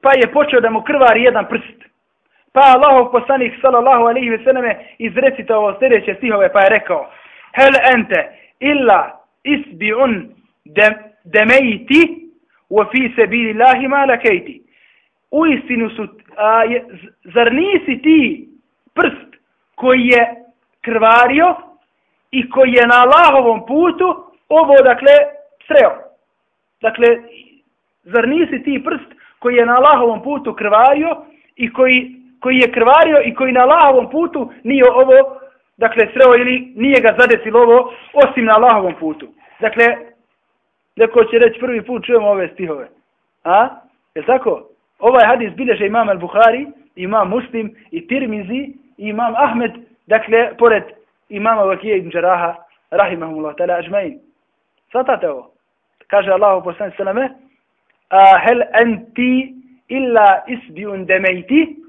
pa je počeo da mu krvari jedan prst. Pa Allahov poslanik sallallahu alejhi ve selleme izrecitao sljedeće stihove pa je rekao Hel ente illa isbi'un demejti wa fi sabilillahi Allahi ma lakejti. U istinu su, a, je, zar nisi ti prst koji je krvario i koji je na Allahovom putu ovo dakle sreo. Dakle, zar nisi ti prst koji je na Allahovom putu krvario i koji koji je krvario i koji na Allahovom putu nije ovo, dakle, sreo ili nije ga zadesilo ovo, osim na Allahovom putu. Dakle, neko će reći prvi put čujemo ove stihove. A? Je tako? Ovaj hadis bileže imam al-Bukhari, imam Muslim i Tirmizi i imam Ahmed, dakle, pored imama Vakije ibn Đaraha, rahimahumullah, tala ađmain. Svatate ovo? Kaže Allah poslani sallame, a hel enti illa isbiun demejti,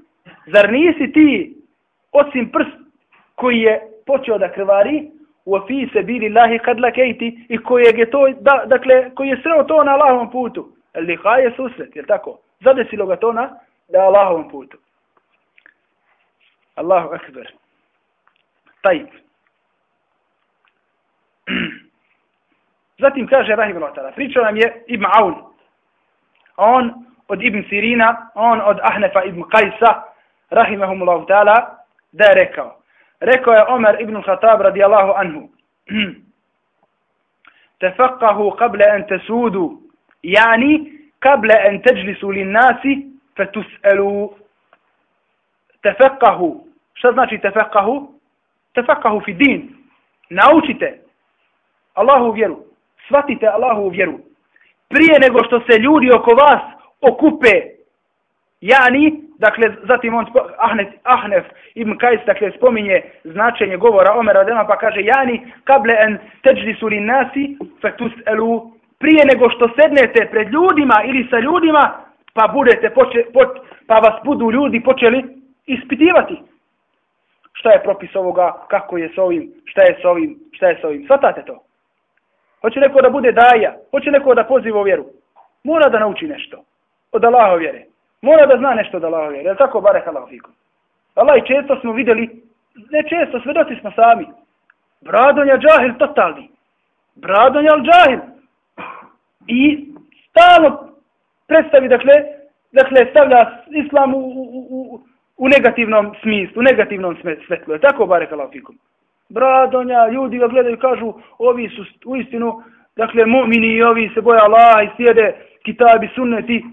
Zar nisi ti, osim prst koji je počeo da krvari, u afi se bili lahi kad lakejti i koji je to, da, dakle, koji je sreo to na Allahovom putu. Liha je susret, je tako? Zadesilo ga to na da Allahovom putu. Allahu akbar. Tajib. Zatim kaže Rahim Allah pričao nam je Ibn Aun. On od Ibn Sirina, on od Ahnefa Ibn Qajsa, rahimahumullahu ta'ala, da je rekao. Rekao je Omer ibn Khattab radijallahu anhu. Tefakahu kable en tesudu, yani kable en teđlisu li nasi, fetuselu. Tefakahu. Šta znači tefakahu? Tefakahu fi din. Naučite Allahu vjeru. Shvatite Allahu vjeru. Prije nego što se ljudi oko vas okupe, yani, dakle, zatim on, Ahnef, Ahnef ibn Kajs, dakle, spominje značenje govora Omera Dema, pa kaže, yani, kable en teđli suri nasi, fetus elu, prije nego što sednete pred ljudima ili sa ljudima, pa budete, poče, pot, pa vas budu ljudi počeli ispitivati. Šta je propis ovoga, kako je s ovim, šta je s ovim, šta je s ovim, svatate to. Hoće neko da bude daja, hoće neko da poziva u vjeru. Mora da nauči nešto od Allaha vjere. Mora da zna nešto od Allaha vjere. Je tako barek Allah fikum? Allah i često smo vidjeli, ne često, svedoci smo sami. Bradonja džahil totalni. Bradonja džahil. I stalno predstavi, dakle, dakle, stavlja islam u, u, u, u negativnom smislu, u negativnom svetlu. Je tako barek Allah fikum? Bradonja, ljudi ga gledaju kažu, ovi su u istinu, dakle, mu'mini i ovi se boja Allah i sjede kitabi, sunneti.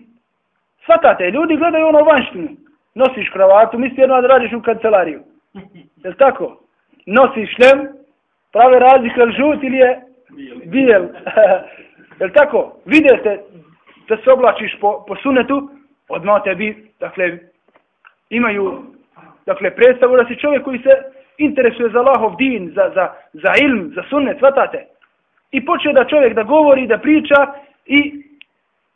Svatate, ljudi gledaju ono vanštinu. Nosiš kravatu, misli jedno da radiš u kancelariju. Je tako? Nosiš šlem, prave razlike, ili žut ili je bijel. je tako? Vidite da se oblačiš po, po sunnetu, odmah tebi, dakle, imaju dakle, predstavu da si čovjek koji se interesuje za Allahov din, za, za, za ilm, za sunnet, svatate. I počne da čovjek da govori, da priča i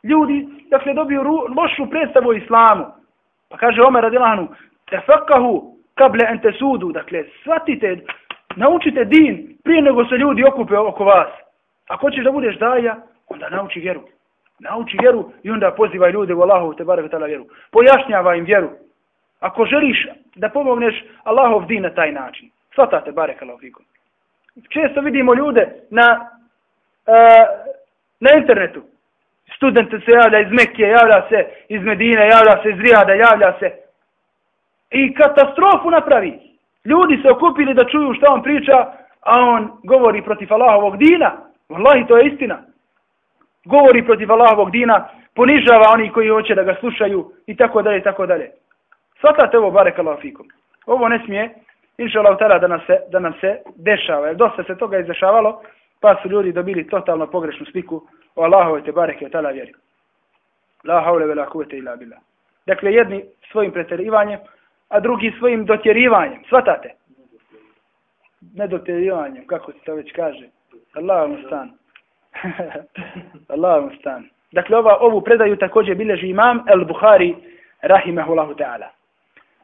ljudi, dakle, dobiju ru, lošu predstavu o islamu. Pa kaže Omer radilanu, tefakahu kable ente sudu, dakle, shvatite, naučite din prije nego se ljudi okupe oko vas. Ako hoćeš da budeš daja, onda nauči vjeru. Nauči vjeru i onda pozivaj ljude u Allahovu te barek vjeru. Pojašnjava im vjeru. Ako želiš da pomogneš Allahov din na taj način. Svatate, barek Allah. Često vidimo ljude na, uh, na internetu. Studente se javlja iz Mekije, javlja se iz Medine, javlja se iz Rijada, javlja se. I katastrofu napravi. Ljudi se okupili da čuju šta on priča, a on govori protiv Allahovog dina. Wallahi, to je istina. Govori protiv Allahovog dina, ponižava oni koji hoće da ga slušaju i tako dalje i tako dalje. Svatate ovo, barek Allah fikum. Ovo ne smije, inša Allah tada, da, se, da nam se dešava. Jer dosta se toga izdešavalo, pa su ljudi dobili totalno pogrešnu sliku o Allahove te bareke tala vjeri. La haule vela kuvete ila bila. Dakle, jedni svojim pretjerivanjem, a drugi svojim dotjerivanjem. Svatate? Ne dotjerivanjem, kako se to već kaže. Allah mu stan. Allah mu stan. Dakle, ova, ovu predaju također bileži imam El Buhari, rahimahullahu ta'ala.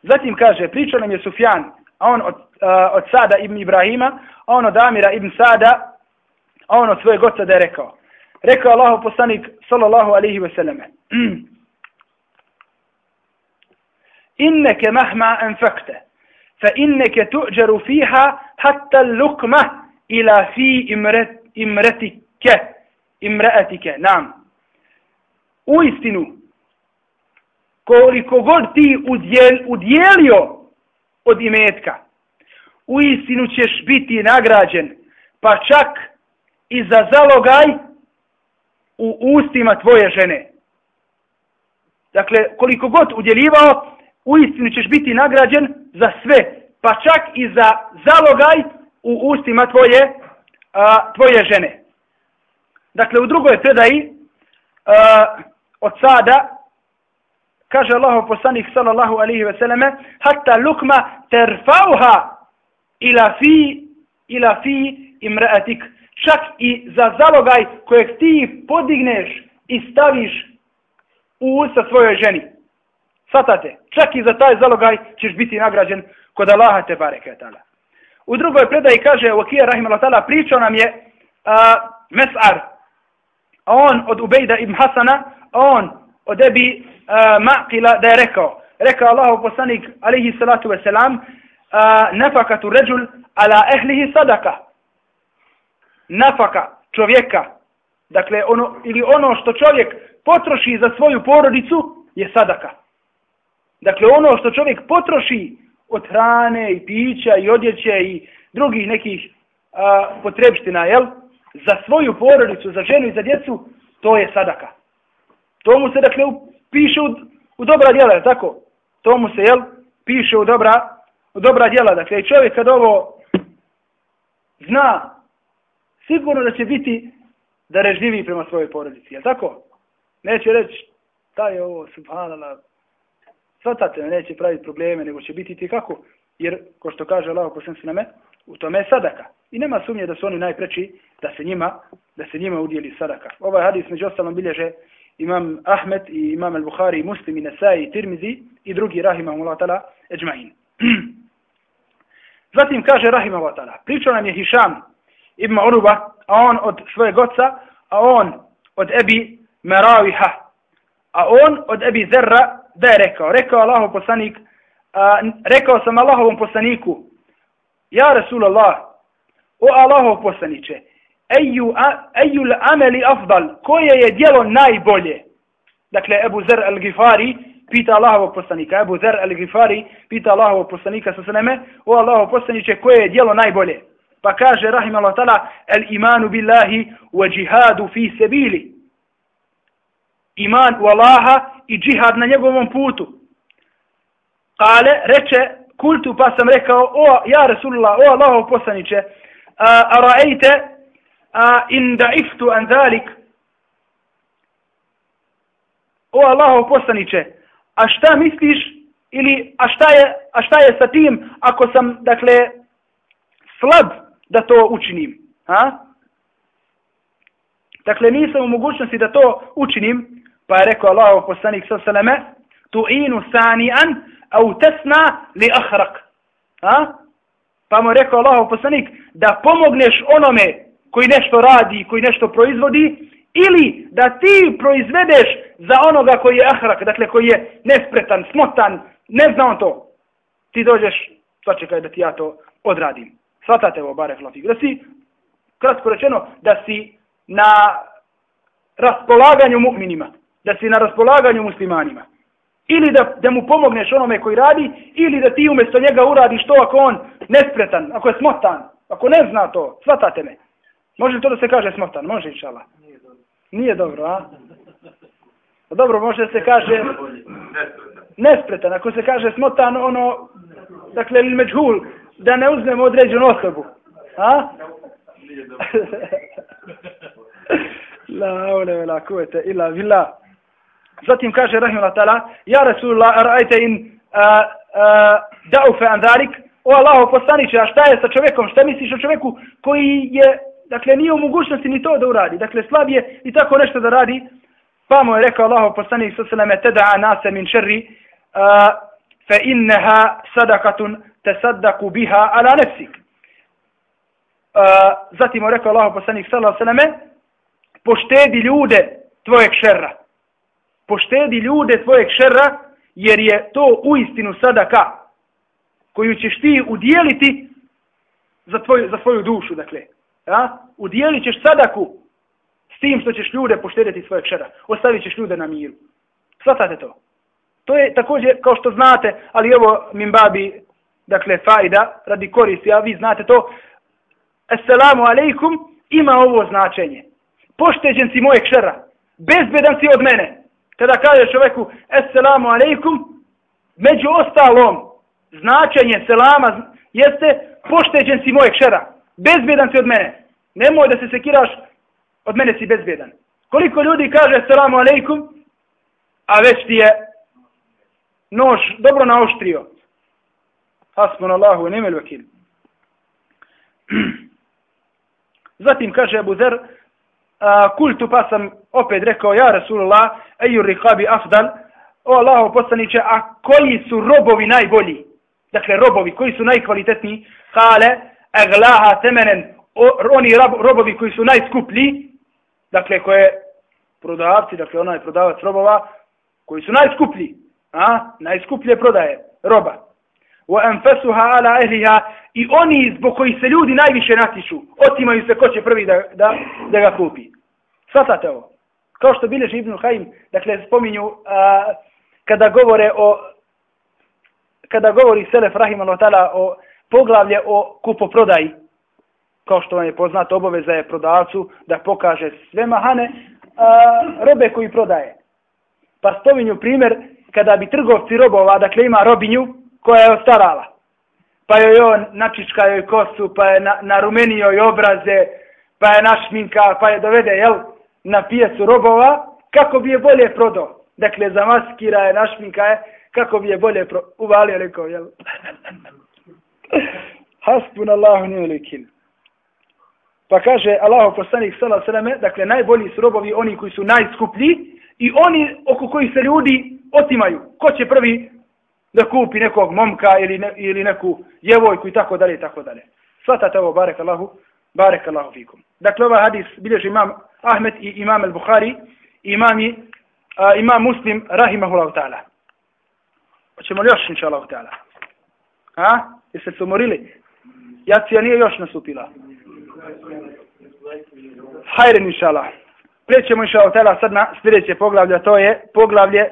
Zatim kaže, pričao nam je Sufjan, a on od, uh, od Sada ibn Ibrahima, a on od Amira ibn Sada, a on od svojeg oca da je rekao. Rekao Allahu poslanik, sallallahu alihi veseleme, inneke mahma enfekte, fa inneke tuđeru fiha hatta lukma ila fi imret, imretike, imretike, nam. U istinu, koliko god ti udjel, udjelio od imetka, u istinu ćeš biti nagrađen, pa čak i za zalogaj u ustima tvoje žene. Dakle, koliko god udjeljivao, u istinu ćeš biti nagrađen za sve, pa čak i za zalogaj u ustima tvoje, a, tvoje žene. Dakle, u drugoj predaji a, od sada, kaže Allahov poslanik sallallahu alaihi ve selleme, hatta lukma terfauha ila fi, ila fi imraatik. Čak i za zalogaj kojeg ti podigneš i staviš u usta svojoj ženi. Svatate, čak i za taj zalogaj ćeš biti nagrađen kod Allaha te bareke tala. U drugoj predaji kaže Vakija rahimahullah ta'ala pričao nam je a, Mes'ar, on od Ubejda ibn Hasana, on od Ebi uh, Maqila da je rekao, rekao Allahu poslanik alihi salatu wasalam, a, nafakatu ređul ala ehlihi sadaka. Nafaka čovjeka, dakle ono, ili ono što čovjek potroši za svoju porodicu je sadaka. Dakle ono što čovjek potroši od hrane i pića i odjeće i drugih nekih a, potrebština, jel? Za svoju porodicu, za ženu i za djecu, to je sadaka. To mu se, dakle, piše u, u dobra djela, tako? To mu se, jel, piše u dobra, u dobra djela. Dakle, čovjek kad ovo zna, sigurno da će biti da režljivi prema svojoj porodici, jel tako? Neće reći, taj je ovo, subhanallah, svatate, neće praviti probleme, nego će biti ti kako, jer, ko što kaže Allah, ko sam se na me, u tome je sadaka. I nema sumnje da su oni najpreči da se njima, da se njima udjeli sadaka. Ovaj hadis među ostalom bilježe imam Ahmed i imam al-Bukhari Muslim i Nesai i Tirmizi i drugi rahimahullah ta'ala eđma'in. Zatim kaže rahimahullah ta'ala, pričao nam je Hišam ibn Uruba, a on od svojeg oca, a on od Ebi Meraviha, a on od Ebi Zerra da je rekao, rekao Allahov poslanik, a, rekao sam Allahovom poslaniku, ja Rasulallah, o Allahov poslaniće, eju, eju ameli afdal, koje je dijelo najbolje? Dakle, Ebu Zer al-Gifari pita Allahovog poslanika. Ebu Zer al-Gifari pita Allahovog poslanika sa sveme, o Allahov poslaniće, koje je dijelo najbolje? Pa kaže, rahim Allah tala, el imanu billahi wa džihadu fi sebili. Iman u Allaha i džihad na njegovom putu. Kale, reče, kultu pa sam rekao, o, ja Resulullah, o Allahov poslaniće, a, a raejte, a in da'iftu an zalik. O Allahov poslaniće a šta misliš ili a šta je a šta je sa tim ako sam dakle slab da to učinim ha dakle nisam u mogućnosti da to učinim pa je rekao Allahov poslanik sa seleme tu inu sanian au tesna li ahrak ha pa mu je rekao Allahov poslanik da pomogneš onome koji nešto radi, koji nešto proizvodi, ili da ti proizvedeš za onoga koji je ahrak, dakle koji je nespretan, smotan, ne zna on to. Ti dođeš, sačekaj da ti ja to odradim. Svatate ovo, bare hlafik. Da si, kratko rečeno, da si na raspolaganju mu'minima, da si na raspolaganju muslimanima. Ili da, da mu pomogneš onome koji radi, ili da ti umjesto njega uradiš to ako on nespretan, ako je smotan, ako ne zna to, svatate me. Može to da se kaže smotan? Može, inšala. Nije dobro, a? Pa dobro, može se kaže nespretan. Ako se kaže smotan, ono, dakle, ili međhul, da ne uzmemo određenu osobu. A? la ule la kuvete ila vila. Zatim kaže Rahim Allah ta'ala, Ja Rasulullah, rajte in daufe andarik, o Allaho postaniće, a šta je sa čovjekom, šta misliš o čovjeku koji je dakle nije u mogućnosti ni to da uradi. Dakle slab je i tako nešto da radi. Pa mu je rekao Allahu poslanik sa sveme teda nase min šerri uh, fe inneha sadakatun te biha ala nefsik. Uh, zatim mu je rekao Allahu poslanik sa sveme poštedi ljude tvojeg šerra. Poštedi ljude tvojeg šerra jer je to uistinu sadaka koju ćeš ti udjeliti za, tvoj, za svoju dušu, dakle ja, Udijelit ćeš sadaku s tim što ćeš ljude poštediti svojeg šera. Ostavit ćeš ljude na miru. Svatate to. To je također, kao što znate, ali evo min babi, dakle, fajda, radi koristi, a vi znate to, Assalamu alaikum, ima ovo značenje. Pošteđen si mojeg šera. Bezbedan si od mene. Kada kaže čovjeku, Assalamu alaikum, među ostalom, značenje selama jeste, pošteđen si mojeg šera bezbjedan si od mene. Nemoj da se sekiraš, od mene si bezbjedan. Koliko ljudi kaže salamu alaikum, a već ti je nož dobro naoštrio. Hasbun Allahu i nemel vakil. Zatim kaže Abu Zer, kultu pa sam opet rekao, ja Rasulullah, eju rikabi afdal, o Allahu poslaniće, a koji su robovi najbolji? Dakle, robovi, koji su najkvalitetniji? Kale, eglaha temenen, oni robovi koji su najskuplji, dakle koje prodavci, dakle onaj prodavac robova, koji su najskuplji, a, najskuplje prodaje roba. wa anfasuha ala ahliha i oni zbog koji se ljudi najviše natiču, otimaju se ko će prvi da, da, da ga kupi. Svatate ovo. Kao što bileži Ibn Haim, dakle, spominju a, kada govore o kada govori Selef Rahim Allah o poglavlje o kupoprodaji, kao što vam je poznato, obaveza je prodavcu da pokaže sve mahane a, robe koji prodaje. Pa spominju primjer kada bi trgovci robova, dakle ima robinju koja je ostarala. Pa joj on načička joj kosu, pa je na, narumenio joj obraze, pa je našminka, pa je dovede jel, na pijecu robova, kako bi je bolje prodao. Dakle, zamaskira je, našminka je, kako bi je bolje pro... uvalio, rekao, jel? Hasbun Allahu ni'mal Pa kaže Allahu poslanik sallallahu alejhi ve dakle najbolji su robovi oni koji su najskuplji i oni oko koji se ljudi otimaju. Ko će prvi da kupi nekog momka ili ne, ili neku djevojku i tako dalje i tako dalje. Svatate ovo barek Allahu, barek Allahu fikum. Dakle ovaj hadis bilježi imam Ahmed i imam al-Bukhari, imam, i, a, imam Muslim rahimahullahu ta'ala. Hoćemo li još inša Allahu ta'ala? Ha? Jeste se umorili? Jacija nije još nasupila. Hajren inša Allah. Prećemo inša Allah sad na sljedeće poglavlje, to je poglavlje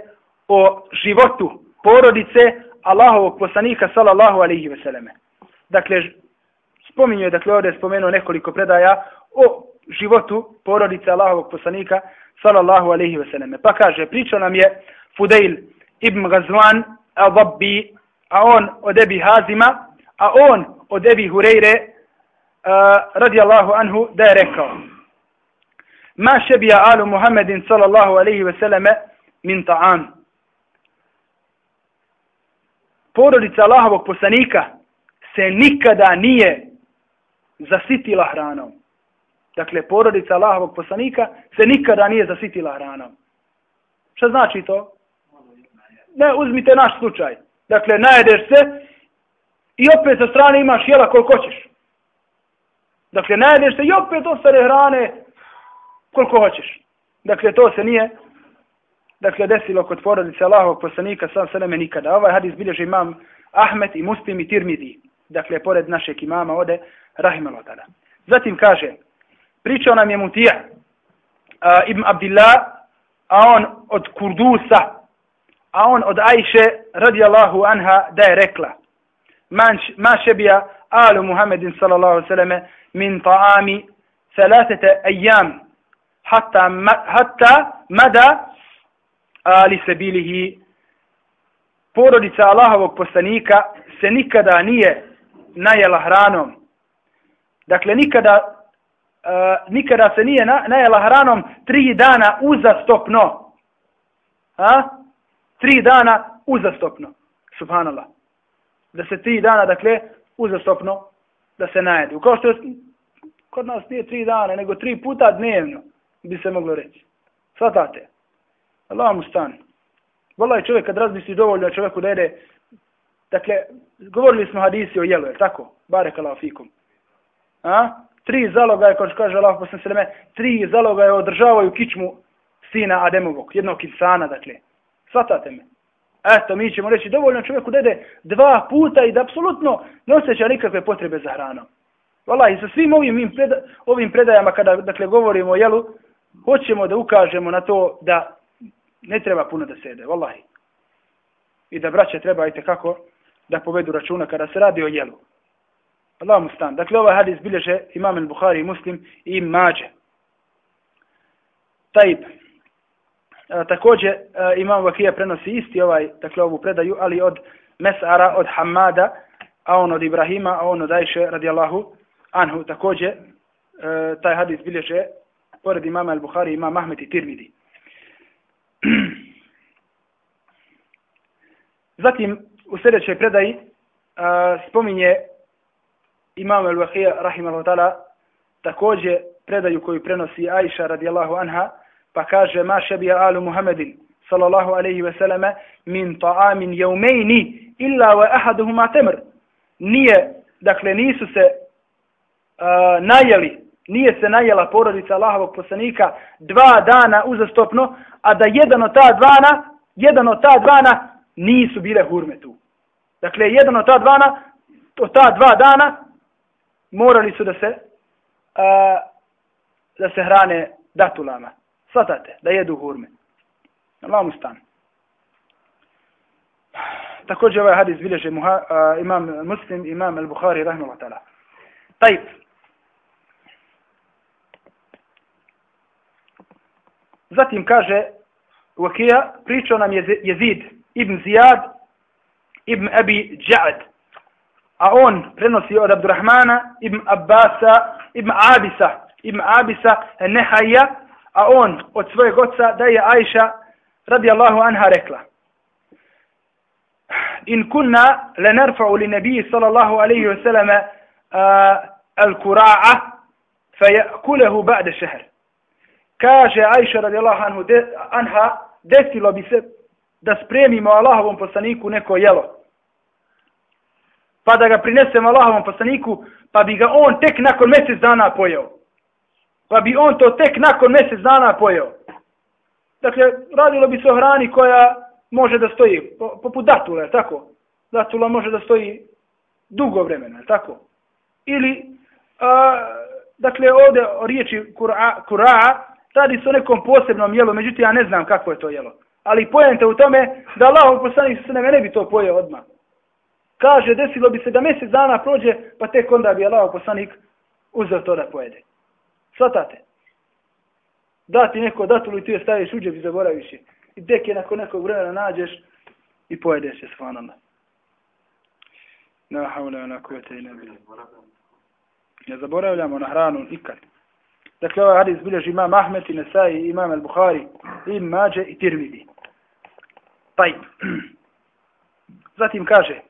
o životu porodice Allahovog poslanika sallallahu alaihi veseleme. Dakle, spominjuje, dakle, ovdje je spomenuo nekoliko predaja o životu porodice Allahovog poslanika sallallahu alaihi veseleme. Pa kaže, pričao nam je Fudail ibn Gazvan al-Dabbi, a on od Ebi Hazima, a on od Ebi Hureyre, uh, radijallahu anhu, da je rekao, Ma šebija alu Muhammedin sallallahu alaihi veseleme min ta'am. Porodica Allahovog poslanika se nikada nije zasitila hranom. Dakle, porodica Allahovog poslanika se nikada nije zasitila hranom. Šta znači to? Ne, uzmite naš slučaj. Dakle, najedeš se i opet sa strane imaš jela koliko hoćeš. Dakle, najedeš se i opet ostare hrane koliko hoćeš. Dakle, to se nije dakle, desilo kod porodice Allahovog poslanika, sam se neme nikada. Ovaj hadis bilježi imam Ahmet i Muslim i Tirmidi. Dakle, pored našeg imama ode, rahimalo tada. Zatim kaže, pričao nam je Mutija, uh, Ibn Abdillah, a on od Kurdusa, a on od Ajše, radijallahu anha, da je rekla, ma šebija alu Muhammedin sallallahu sallam min ta'ami salatete ejam hatta, ma, hatta mada ali se bilihi porodica Allahovog poslanika se nikada nije najela hranom. Dakle, nikada, uh, nikada se nije na, najela hranom tri dana uzastopno. A? Tri dana uzastopno. Subhanallah. Da se tri dana, dakle, uzastopno da se najedu. Kao što kod nas nije tri dana, nego tri puta dnevno, bi se moglo reći. Svatate. Allah mu stan. Volaj čovjek kad razmisli dovoljno čovjeku da jede, dakle, govorili smo hadisi o jelu, je tako? Barek Allah fikum. A? Tri zaloga je, kao što kaže Allah poslan sveme, tri zaloga je održavaju kičmu sina Ademovog, jednog insana, dakle. Svatate me. Eto, mi ćemo reći dovoljno čovjeku dede dva puta i da apsolutno ne osjeća nikakve potrebe za hranom. Vala, i sa svim ovim, preda, ovim predajama kada dakle, govorimo o jelu, hoćemo da ukažemo na to da ne treba puno da sede, vallahi. I da braće treba i kako da povedu računa kada se radi o jelu. Allah mu stan. Dakle, ovaj hadis bilježe imam al-Bukhari i muslim i mađe. Tajib. E, također, e, imam Vakija prenosi isti ovaj, dakle, ovu predaju, ali od Mesara, od Hamada, a on od Ibrahima, a on od Ajše, radijallahu anhu. Također, e, taj hadis bilježe, pored imama al-Bukhari, imam Ahmed i Tirmidi. Zatim, u sljedećoj predaji spominje imam Al-Vakija rahimahu ta'ala, također predaju koju prenosi Ajša radijallahu anha, pa kaže, ma šabija alu Muhammedin, sallallahu alaihi ve selleme, min ta'amin jaumejni, illa wa ahaduhuma temr. Nije, dakle, nisu se uh, najeli nije se najela porodica Allahovog poslanika dva dana uzastopno, a da jedan od ta dvana, jedan od ta dvana nisu bile hurmetu. Dakle, jedan od ta dva, dana, od ta dva dana morali su da se uh, da se hrane datulama. Svatate, da jedu hurme. Allah mu stan. Također ovaj hadis bilježe muha, a, imam muslim, imam al-Bukhari, rahimahullah ta'ala. Tajp. Zatim kaže Vakija, pričao nam je Jezid ibn Zijad ibn Abi Džad. A on prenosi od Abdurrahmana ibn Abbasa ibn Abisa ibn Abisa Nehaja, a on od svojeg oca da je Ajša radijallahu anha rekla. In kunna lenarfa'u li nebiji sallallahu alaihi wasallam uh, al-kura'a fajakulehu ba'de šehr. Kaže Ajša radijallahu anhu, de, anha, desilo bi se da spremimo Allahovom poslaniku neko jelo pa da ga prinesemo Allahovom poslaniku, pa bi ga on tek nakon mjesec dana pojeo. Pa bi on to tek nakon mjesec dana pojeo. Dakle, radilo bi se o hrani koja može da stoji, poput datule, tako? Datula može da stoji dugo vremena, tako? Ili, a, dakle, ovdje o riječi kura, kura, radi se o nekom posebnom jelu, međutim, ja ne znam kako je to jelo. Ali pojente u tome da Allah poslanik se ne bi to pojeo odmah kaže desilo bi se da mjesec dana prođe, pa tek onda bi Allah poslanik uzeo to da pojede. Svatate. Dati neko datulu i ti je staviš uđe i zaboraviš je. I tek je nakon nekog vremena nađeš i pojedeš se s fanama. Na haula na kuvete i ne. Ne zaboravljamo na hranu nikad. Dakle, ovaj hadis bilježi imam Ahmed i Nesai, imam al-Bukhari, i Mađe i Tirmidi. Taj. Zatim kaže,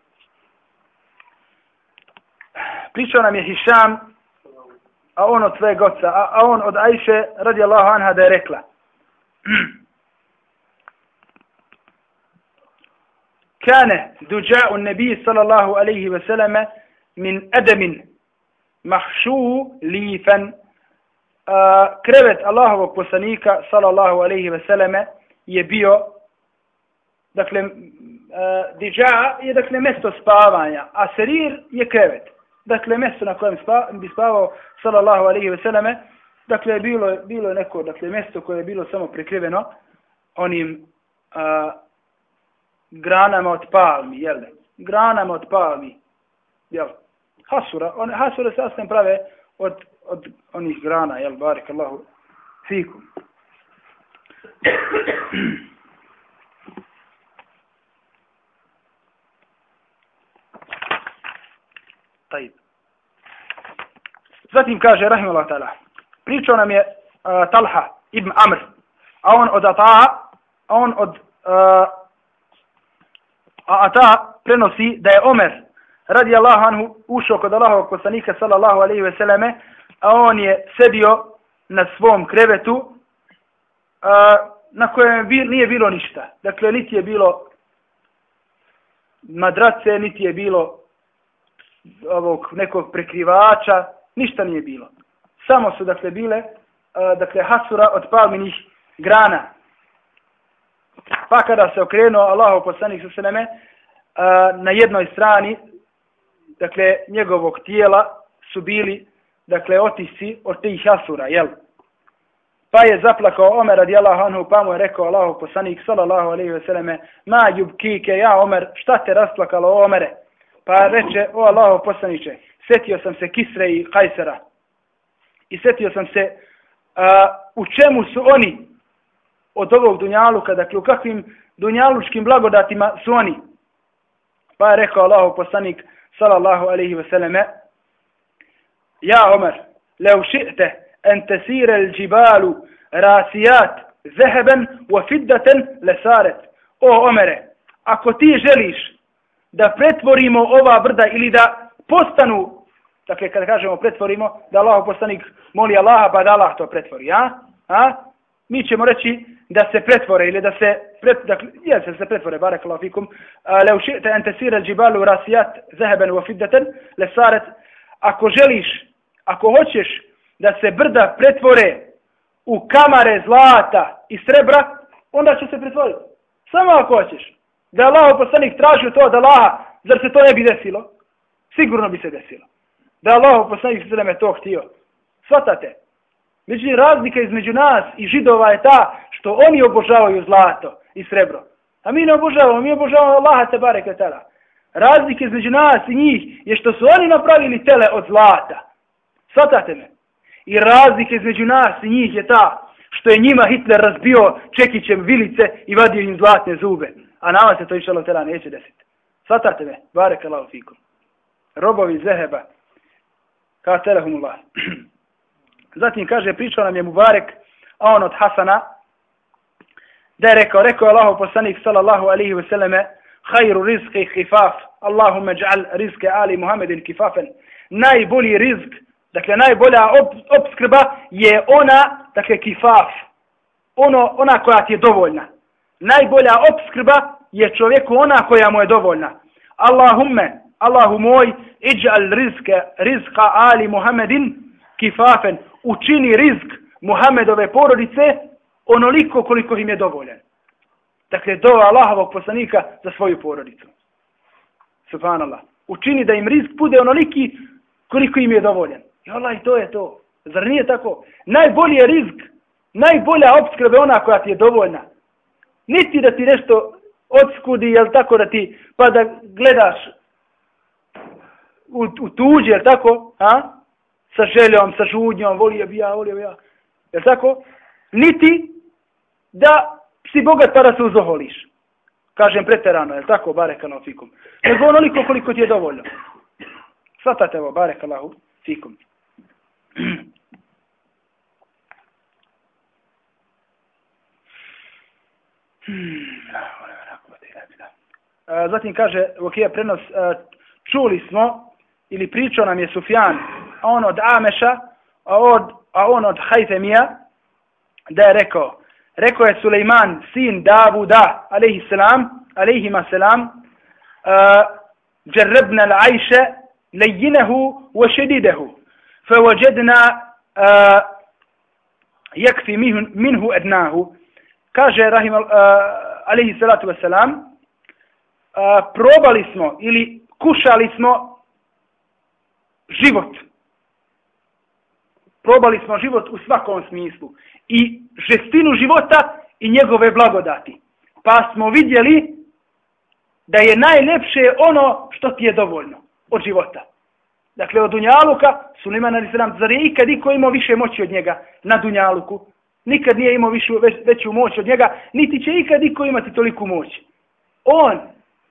Pričao nam je Hišam, a on od svojeg oca, a, a on od Ajše, radi Allahu anha, da je rekla. Kane duđa'u nebiji sallallahu alaihi ve selleme min edemin mahšu lifan uh, krevet Allahovog poslanika sallallahu alaihi ve selleme je bio dakle uh, diđa je dakle mesto spavanja a serir je krevet dakle mjesto na kojem spa, bi spavao sallallahu alejhi ve selleme dakle bilo bilo je neko dakle mjesto koje je bilo samo prekriveno onim a, granama od palmi jel granama od palmi jel? Hasura on, hasura se aslen prave od od onih grana jel? Barekallahu fikum. Tajib. Zatim kaže, rahimahullah ta'ala, pričao nam je uh, Talha ibn Amr, a on od Ata, a on od uh, a Ata prenosi da je Omer radi Allahu anhu ušao kod Allahovog poslanika sallallahu alejhi ve selleme, a on je sedio na svom krevetu uh, na kojem bi, nije bilo ništa. Dakle niti je bilo madrace, niti je bilo ovog nekog prekrivača, ništa nije bilo. Samo su dakle bile uh, dakle hasura od palminih grana. Pa kada se okrenuo Allahov poslanik sa sveme uh, na jednoj strani dakle njegovog tijela su bili dakle otisci od tih hasura, jel? Pa je zaplakao Omer radijallahu anhu, pa mu je rekao Allahov poslanik sallallahu alejhi ve selleme: "Ma yubkike ja Omer, šta te rasplakalo Omere?" Pa reče: "O Allahov poslaniče, setio sam se Kisre i Kajsera. I setio sam se a, u čemu su oni od ovog dunjaluka, dakle u kakvim dunjalučkim blagodatima su oni. Pa je rekao Allahu poslanik sallallahu alaihi ve selleme Ja Omer, لو ši'te en تسير الجبال راسيات rasijat zeheben wa fiddaten lesaret. O Omere, ako ti želiš da pretvorimo ova brda ili da postanu dakle kada kažemo pretvorimo, da Allah poslanik moli Allaha pa da Allah to pretvori, ja? A? Mi ćemo reći da se pretvore ili da se pret, dakle, jel se pretvore, barek Allah fikum, le šite en tesira džibalu rasijat zeheben u afiddeten, lesaret, ako želiš, ako hoćeš da se brda pretvore u kamare zlata i srebra, onda će se pretvoriti. Samo ako hoćeš. Da je Allah poslanik tražio to da Allaha, Zar se to ne bi desilo? Sigurno bi se desilo. Da Allah poslanik se me to htio. Svatate. Međutim, razlika između nas i židova je ta što oni obožavaju zlato i srebro. A mi ne obožavamo, mi obožavamo Allaha te bareke tala. Razlika između nas i njih je što su oni napravili tele od zlata. Svatate me. I razlika između nas i njih je ta što je njima Hitler razbio čekićem vilice i vadio im zlatne zube. A nama se to išalo tela neće desiti. Svatate me, barek Allah fikum. Robovi zeheba, ka telehumullah. Zatim kaže, pričao nam je Mubarek, a on od Hasana, da je rekao, rekao je Allahov poslanik sallallahu alihi vseleme, hajru rizke i hifaf, Allahumme džal rizke ali Muhammedin kifafen. Najbolji rizk, dakle najbolja ob, obskrba je ona, dakle kifaf, ono, ona koja ti je dovoljna. Najbolja obskrba je čovjeku ona koja mu je dovoljna. Allahumme, Allahu moj, iđal rizke, rizka ali Muhammedin kifafen, učini rizk Muhammedove porodice onoliko koliko im je dovoljen. Dakle, do Allahovog poslanika za svoju porodicu. Subhanallah. Učini da im rizk bude onoliki koliko im je dovoljen. I Allah, to je to. Zar nije tako? Najbolji je rizk, najbolja obskrbe ona koja ti je dovoljna. Niti da ti nešto odskudi, jel tako da ti, pa da gledaš u, u tuđe, jel tako? A? Sa željom, sa žudnjom, volio bi ja, volio bi ja. Jel tako? Niti da si bogat pa da se uzoholiš. Kažem preterano, jel tako? barekano fikum. Nego onoliko koliko ti je dovoljno. Svatate ovo, barekallahu fikum. Zatim kaže, Vokija prenos, čuli smo, ili pričao nam je Sufjan, a on od Ameša, a, od, a on od Hajtemija, da je rekao, rekao je Sulejman, sin Davuda, alaihi selam, alaihi ma selam, جربنا العيش لينه وشديده فوجدنا يكفي minhu أدناه kaže rahim uh, alihi salatu vesselam uh, probali smo ili kušali smo život. Probali smo život u svakom smislu. I žestinu života i njegove blagodati. Pa smo vidjeli da je najlepše ono što ti je dovoljno od života. Dakle od Dunjaluka Suliman ali se zar je ikad iko imao više moći od njega na Dunjaluku? Nikad nije imao višu, već, veću moć od njega, niti će ikad iko imati toliku moć. On,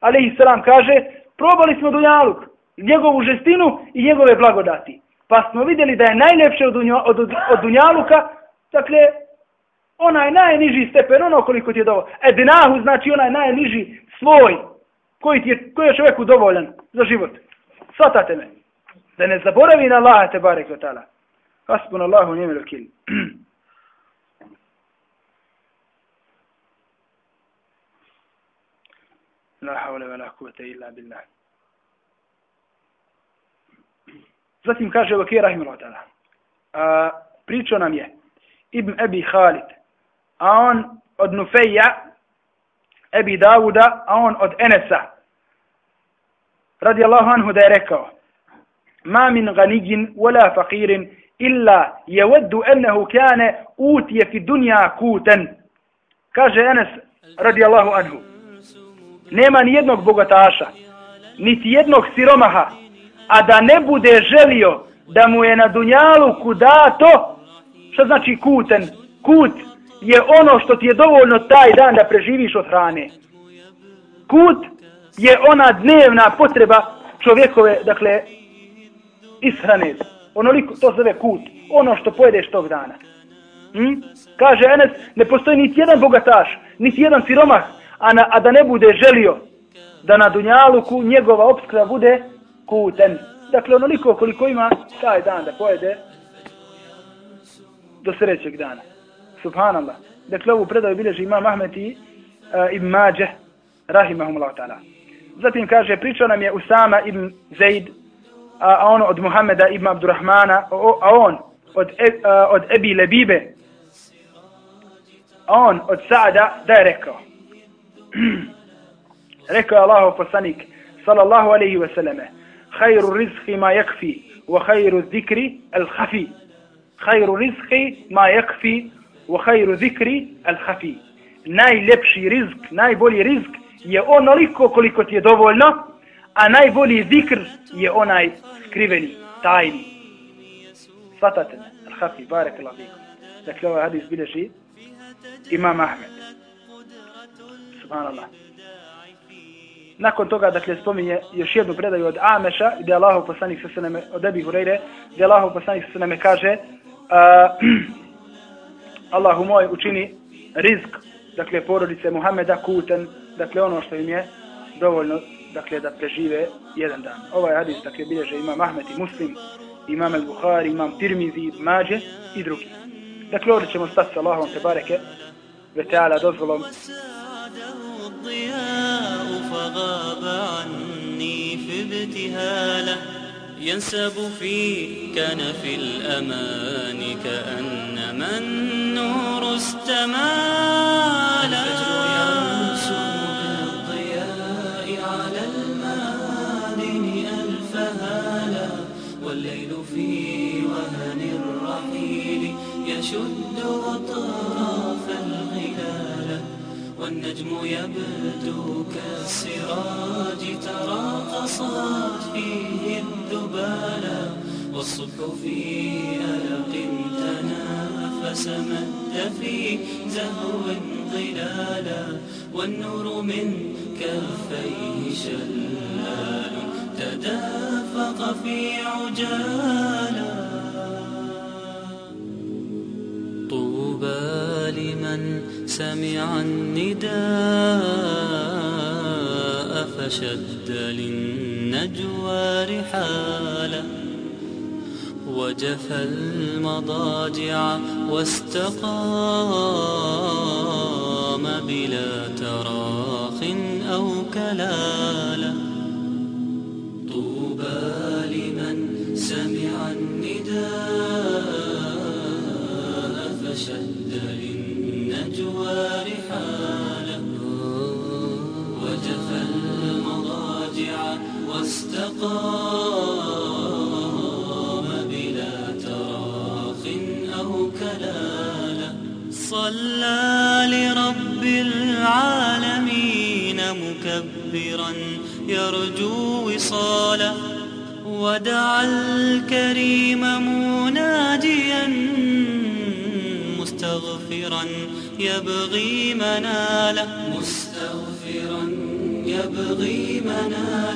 alaihi salam kaže, probali smo Dunjaluk, njegovu žestinu i njegove blagodati. Pa smo vidjeli da je najljepše od, od, od Dunjaluka, dakle, onaj najniži stepen, ono koliko ti je dovolj. Edinahu znači onaj najniži svoj, koji, ti je, koji je čovjeku dovoljan za život. Svatate me. Da ne zaboravi na Allaha te barek od tala. Hasbun Allahu njemel okil. La haule vela kuvete illa billah. Zatim kaže Vakir Rahimullah ta'ala. Pričao nam je Ibn Ebi Khalid. A on od Nufeja, Ebi Davuda, a on od Enesa. Radi Allahu anhu da je rekao Ma min ganijin wala faqirin illa jeveddu ennehu kane utije fi dunja kuten. Kaže Enes radi Allahu anhu nema ni jednog bogataša, niti jednog siromaha, a da ne bude želio da mu je na dunjalu dato, što znači kuten? Kut je ono što ti je dovoljno taj dan da preživiš od hrane. Kut je ona dnevna potreba čovjekove, dakle, ishrane. Onoliko, to zove kut. Ono što pojedeš tog dana. Hm? Kaže Enes, ne postoji niti jedan bogataš, niti jedan siromah, a, na, a da ne bude želio da na Dunjaluku njegova opskrba bude kuten. Dakle, onoliko koliko ima taj dan da pojede do srećeg dana. Subhanallah. Dakle, ovu predaju bilježi imam Ahmet i uh, Ibn Mađe, rahimahumullahu ta'ala. Zatim kaže, pričao nam je Usama ibn Zaid, a, a on od Muhameda ibn Abdurrahmana, a on od, e, a, od Ebi Lebibe, a on od Saada, da je rekao, rekao je Allahov poslanik sallallahu alaihi wa sallame khayru rizqi ma yakfi wa khayru dhikri al khafi khayru rizqi ma yakfi wa khayru dhikri al khafi najlepši rizk najbolji rizk je onoliko koliko ti je dovoljno a najbolji zikr je onaj skriveni tajni svatate al khafi barek Allah dakle ovaj hadis bilježi imam Ahmed subhanallah. Nakon toga dakle spominje još jednu predaju od Ameša gdje Allahov poslanik sa sveme od Ebi Hureyre gdje Allahov poslanik sa sveme kaže uh, Allahu moj učini rizk dakle porodice Muhameda kuten dakle ono što im je dovoljno dakle da prežive jedan dan. Ovaj hadis dakle bilježe imam Ahmed i Muslim imam El Bukhari imam Tirmizi Mađe i drugi. Dakle ovdje ćemo stati sa Allahom te bareke ve teala dozvolom الضياء فغاب عني في ابتهاله. ينسب في كنف الأمان كأنما النور استمال الفجر يرسم بالضياء على المعادن ألفهالا والليل في وهن الرحيل يشد الغلال والنجم يبدو كالسراج تراقصت فيه الذبالا والصبح في ألق تنافس مد في زهو ظلالا والنور من كفيه شلال تدافق في عجالا طوبى لمن سمع النداء فشد للنجوى رحالا وجفى المضاجع واستقام بلا تراخ أو كلالا بلا أو صلى لرب العالمين مكبرا يرجو وصالا ودعا الكريم مناجيا مستغفرا يبغي مناله. مستغفرا يبغي مناله.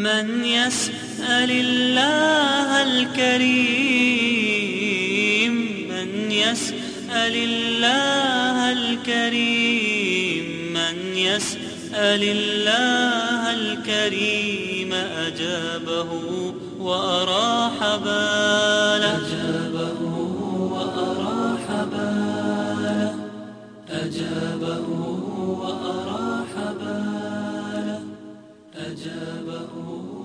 من يسأل الله الكريم من يسأل الله الكريم من يسأل الله الكريم أجابه وأراح باله أجابه وأراح باله أجابه وأراح باله أجابه